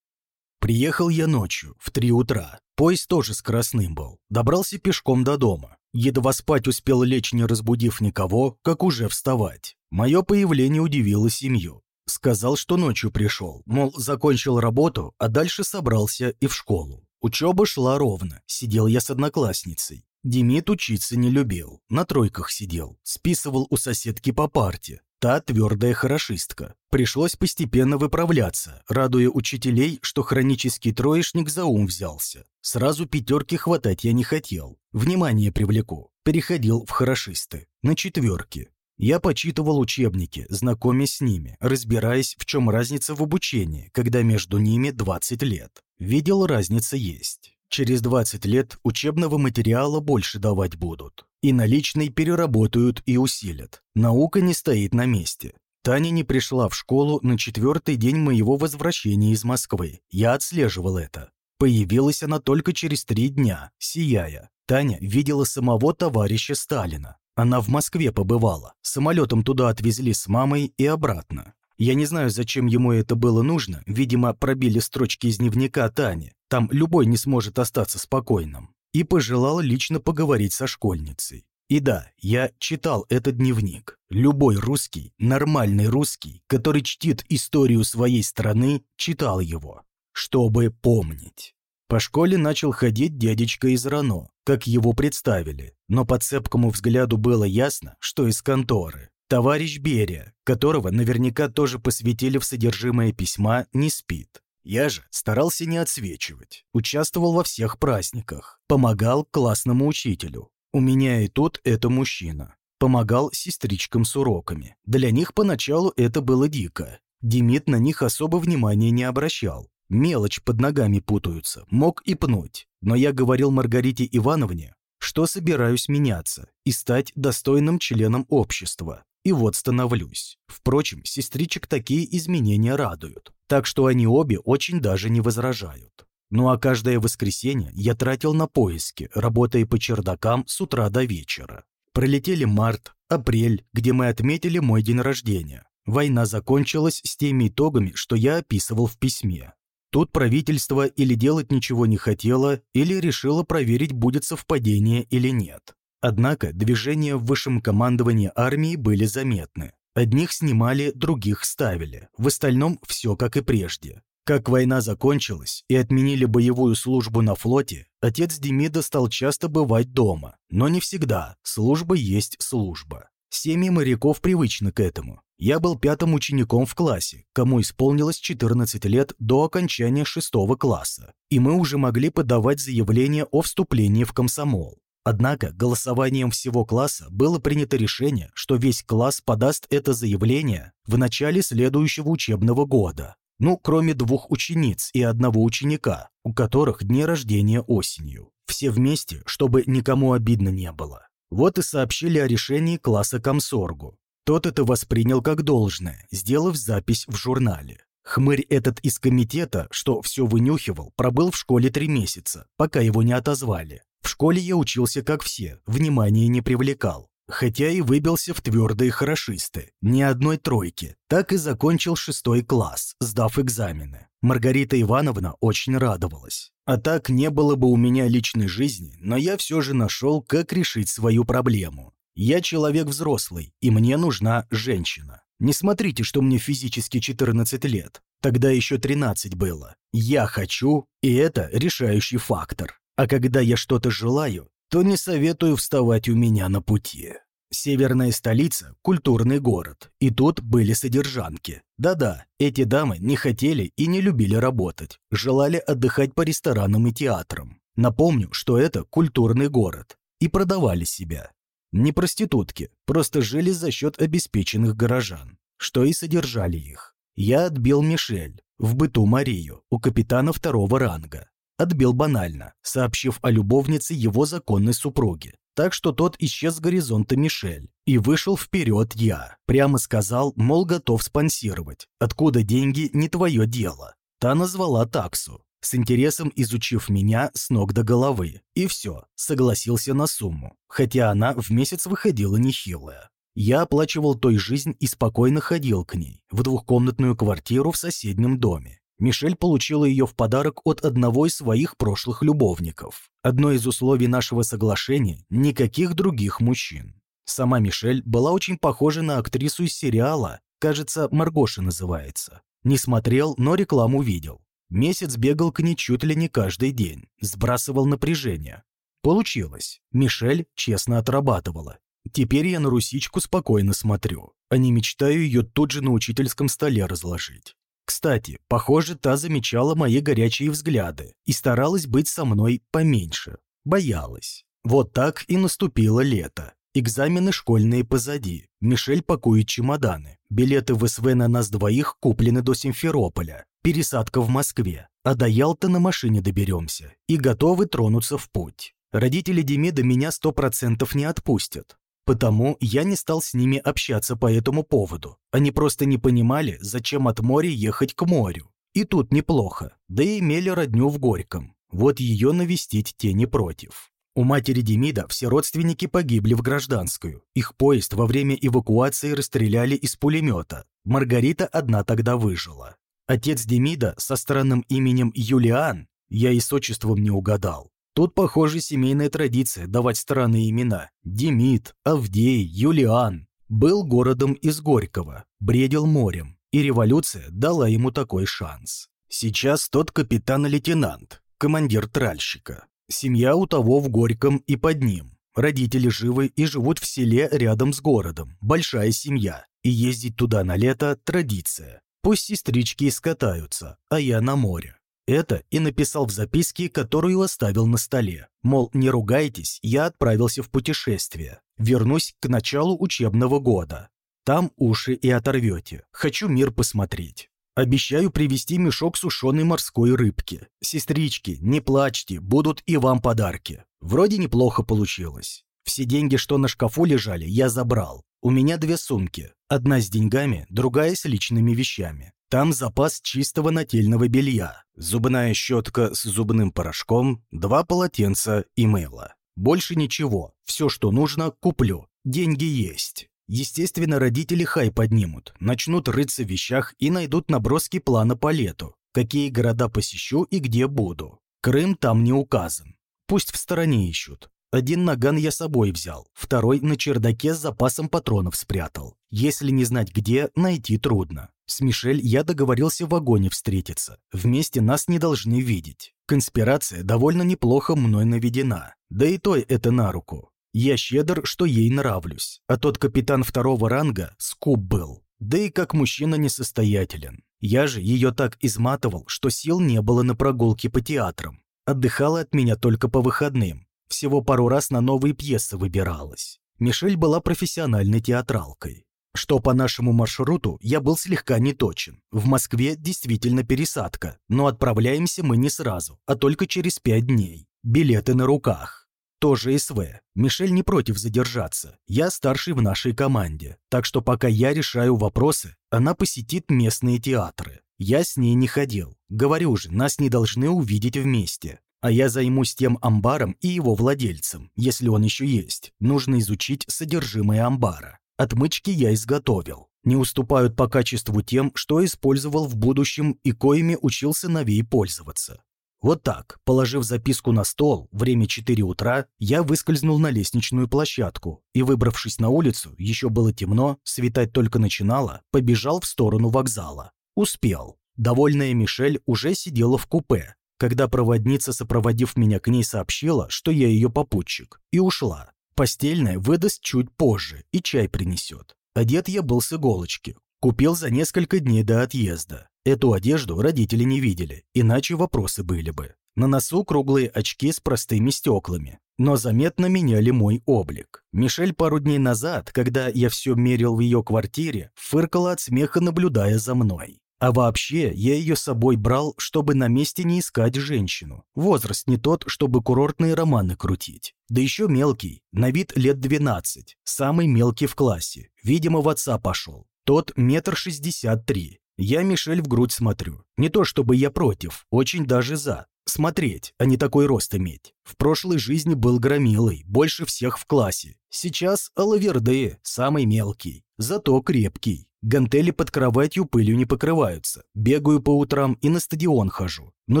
Приехал я ночью, в три утра. Поезд тоже скоростным был. Добрался пешком до дома. Едва спать успел лечь, не разбудив никого, как уже вставать. Мое появление удивило семью. Сказал, что ночью пришел, мол, закончил работу, а дальше собрался и в школу. Учеба шла ровно, сидел я с одноклассницей. Демид учиться не любил, на тройках сидел, списывал у соседки по парте. Та твердая хорошистка. Пришлось постепенно выправляться, радуя учителей, что хронический троечник за ум взялся. Сразу пятерки хватать я не хотел. Внимание привлеку. Переходил в хорошисты. На четверки. Я почитывал учебники, знакомясь с ними, разбираясь, в чем разница в обучении, когда между ними 20 лет. Видел, разница есть. Через 20 лет учебного материала больше давать будут. И наличный переработают и усилят. Наука не стоит на месте. Таня не пришла в школу на четвертый день моего возвращения из Москвы. Я отслеживал это. Появилась она только через три дня, сияя. Таня видела самого товарища Сталина. Она в Москве побывала. Самолетом туда отвезли с мамой и обратно. Я не знаю, зачем ему это было нужно. Видимо, пробили строчки из дневника Тани. Там любой не сможет остаться спокойным. И пожелал лично поговорить со школьницей. И да, я читал этот дневник. Любой русский, нормальный русский, который чтит историю своей страны, читал его, чтобы помнить. По школе начал ходить дядечка из Рано, как его представили, но по цепкому взгляду было ясно, что из конторы. Товарищ Берия, которого наверняка тоже посвятили в содержимое письма, не спит. Я же старался не отсвечивать, участвовал во всех праздниках, помогал классному учителю. У меня и тут это мужчина. Помогал сестричкам с уроками. Для них поначалу это было дико. Демид на них особо внимания не обращал. Мелочь под ногами путаются, мог и пнуть. Но я говорил Маргарите Ивановне, что собираюсь меняться и стать достойным членом общества. И вот становлюсь. Впрочем, сестричек такие изменения радуют, так что они обе очень даже не возражают. Ну а каждое воскресенье я тратил на поиски, работая по чердакам с утра до вечера. Пролетели март, апрель, где мы отметили мой день рождения. Война закончилась с теми итогами, что я описывал в письме. Тут правительство или делать ничего не хотело, или решило проверить, будет совпадение или нет. Однако движения в высшем командовании армии были заметны. Одних снимали, других ставили. В остальном все как и прежде. Как война закончилась и отменили боевую службу на флоте, отец Демида стал часто бывать дома. Но не всегда. Служба есть служба. Семьи моряков привычны к этому. Я был пятым учеником в классе, кому исполнилось 14 лет до окончания шестого класса, и мы уже могли подавать заявление о вступлении в комсомол. Однако голосованием всего класса было принято решение, что весь класс подаст это заявление в начале следующего учебного года. Ну, кроме двух учениц и одного ученика, у которых дни рождения осенью. Все вместе, чтобы никому обидно не было. Вот и сообщили о решении класса комсоргу. Тот это воспринял как должное, сделав запись в журнале. Хмырь этот из комитета, что все вынюхивал, пробыл в школе три месяца, пока его не отозвали. В школе я учился как все, внимания не привлекал. Хотя и выбился в твердые хорошисты, ни одной тройки. Так и закончил шестой класс, сдав экзамены. Маргарита Ивановна очень радовалась. А так не было бы у меня личной жизни, но я все же нашел, как решить свою проблему. Я человек взрослый, и мне нужна женщина. Не смотрите, что мне физически 14 лет. Тогда еще 13 было. Я хочу, и это решающий фактор. А когда я что-то желаю, то не советую вставать у меня на пути. Северная столица – культурный город, и тут были содержанки. Да-да, эти дамы не хотели и не любили работать, желали отдыхать по ресторанам и театрам. Напомню, что это культурный город, и продавали себя. Не проститутки, просто жили за счет обеспеченных горожан, что и содержали их. Я отбил Мишель, в быту Марию, у капитана второго ранга. Отбил банально, сообщив о любовнице его законной супруге. Так что тот исчез с горизонта Мишель. И вышел вперед я. Прямо сказал, мол, готов спонсировать. Откуда деньги, не твое дело. Та назвала таксу с интересом изучив меня с ног до головы. И все, согласился на сумму, хотя она в месяц выходила нехилая. Я оплачивал той жизнь и спокойно ходил к ней, в двухкомнатную квартиру в соседнем доме. Мишель получила ее в подарок от одного из своих прошлых любовников. Одно из условий нашего соглашения – никаких других мужчин. Сама Мишель была очень похожа на актрису из сериала, кажется, Маргоша называется. Не смотрел, но рекламу видел. Месяц бегал к ней чуть ли не каждый день, сбрасывал напряжение. Получилось. Мишель честно отрабатывала. Теперь я на русичку спокойно смотрю, а не мечтаю ее тут же на учительском столе разложить. Кстати, похоже, та замечала мои горячие взгляды и старалась быть со мной поменьше. Боялась. Вот так и наступило лето. Экзамены школьные позади. Мишель пакует чемоданы. Билеты в СВ на нас двоих куплены до Симферополя. Пересадка в Москве. А до Ялты на машине доберемся. И готовы тронуться в путь. Родители Демида меня сто процентов не отпустят. Потому я не стал с ними общаться по этому поводу. Они просто не понимали, зачем от моря ехать к морю. И тут неплохо, да и имели родню в Горьком. Вот ее навестить те не против. У матери Демида все родственники погибли в гражданскую. Их поезд во время эвакуации расстреляли из пулемета. Маргарита одна тогда выжила. Отец Демида со странным именем Юлиан, я и с отчеством не угадал, Тут, похоже, семейная традиция давать странные имена. Демид, Авдей, Юлиан. Был городом из Горького, бредил морем, и революция дала ему такой шанс. Сейчас тот капитан-лейтенант, командир тральщика. Семья у того в Горьком и под ним. Родители живы и живут в селе рядом с городом. Большая семья. И ездить туда на лето – традиция. Пусть сестрички скатаются, а я на море. Это и написал в записке, которую оставил на столе. Мол, не ругайтесь, я отправился в путешествие. Вернусь к началу учебного года. Там уши и оторвете. Хочу мир посмотреть. Обещаю привезти мешок сушеной морской рыбки. Сестрички, не плачьте, будут и вам подарки. Вроде неплохо получилось. Все деньги, что на шкафу лежали, я забрал. У меня две сумки. Одна с деньгами, другая с личными вещами. Там запас чистого нательного белья, зубная щетка с зубным порошком, два полотенца и мыло. Больше ничего. Все, что нужно, куплю. Деньги есть. Естественно, родители хай поднимут, начнут рыться в вещах и найдут наброски плана по лету. Какие города посещу и где буду. Крым там не указан. Пусть в стороне ищут. Один наган я с собой взял, второй на чердаке с запасом патронов спрятал. Если не знать где, найти трудно. С Мишель я договорился в вагоне встретиться. Вместе нас не должны видеть. Конспирация довольно неплохо мной наведена. Да и той это на руку. Я щедр, что ей нравлюсь. А тот капитан второго ранга скуп был. Да и как мужчина несостоятелен. Я же ее так изматывал, что сил не было на прогулки по театрам. Отдыхала от меня только по выходным. Всего пару раз на новые пьесы выбиралась. Мишель была профессиональной театралкой. Что по нашему маршруту я был слегка неточен. В Москве действительно пересадка, но отправляемся мы не сразу, а только через пять дней. Билеты на руках. Тоже СВ. Мишель не против задержаться. Я старший в нашей команде. Так что пока я решаю вопросы, она посетит местные театры. Я с ней не ходил. Говорю же, нас не должны увидеть вместе. А я займусь тем амбаром и его владельцем, если он еще есть. Нужно изучить содержимое амбара. Отмычки я изготовил. Не уступают по качеству тем, что использовал в будущем и коими учился новей пользоваться. Вот так, положив записку на стол, время 4 утра, я выскользнул на лестничную площадку и, выбравшись на улицу, еще было темно, светать только начинало, побежал в сторону вокзала. Успел. Довольная Мишель уже сидела в купе, когда проводница, сопроводив меня к ней, сообщила, что я ее попутчик, и ушла. Постельное выдаст чуть позже и чай принесет. Одет я был с иголочки. Купил за несколько дней до отъезда. Эту одежду родители не видели, иначе вопросы были бы. На носу круглые очки с простыми стеклами, но заметно меняли мой облик. Мишель пару дней назад, когда я все мерил в ее квартире, фыркала от смеха, наблюдая за мной. А вообще, я ее с собой брал, чтобы на месте не искать женщину. Возраст не тот, чтобы курортные романы крутить. Да еще мелкий, на вид лет 12, самый мелкий в классе. Видимо, в отца пошел. Тот метр шестьдесят три. Я Мишель в грудь смотрю. Не то чтобы я против, очень даже за. Смотреть, а не такой рост иметь. В прошлой жизни был громилой, больше всех в классе. Сейчас Алаверды, самый мелкий, зато крепкий. Гантели под кроватью пылью не покрываются. Бегаю по утрам и на стадион хожу. На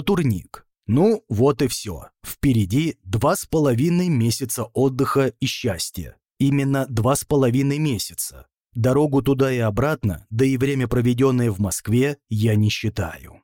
турник. Ну, вот и все. Впереди два с половиной месяца отдыха и счастья. Именно два с половиной месяца. Дорогу туда и обратно, да и время, проведенное в Москве, я не считаю.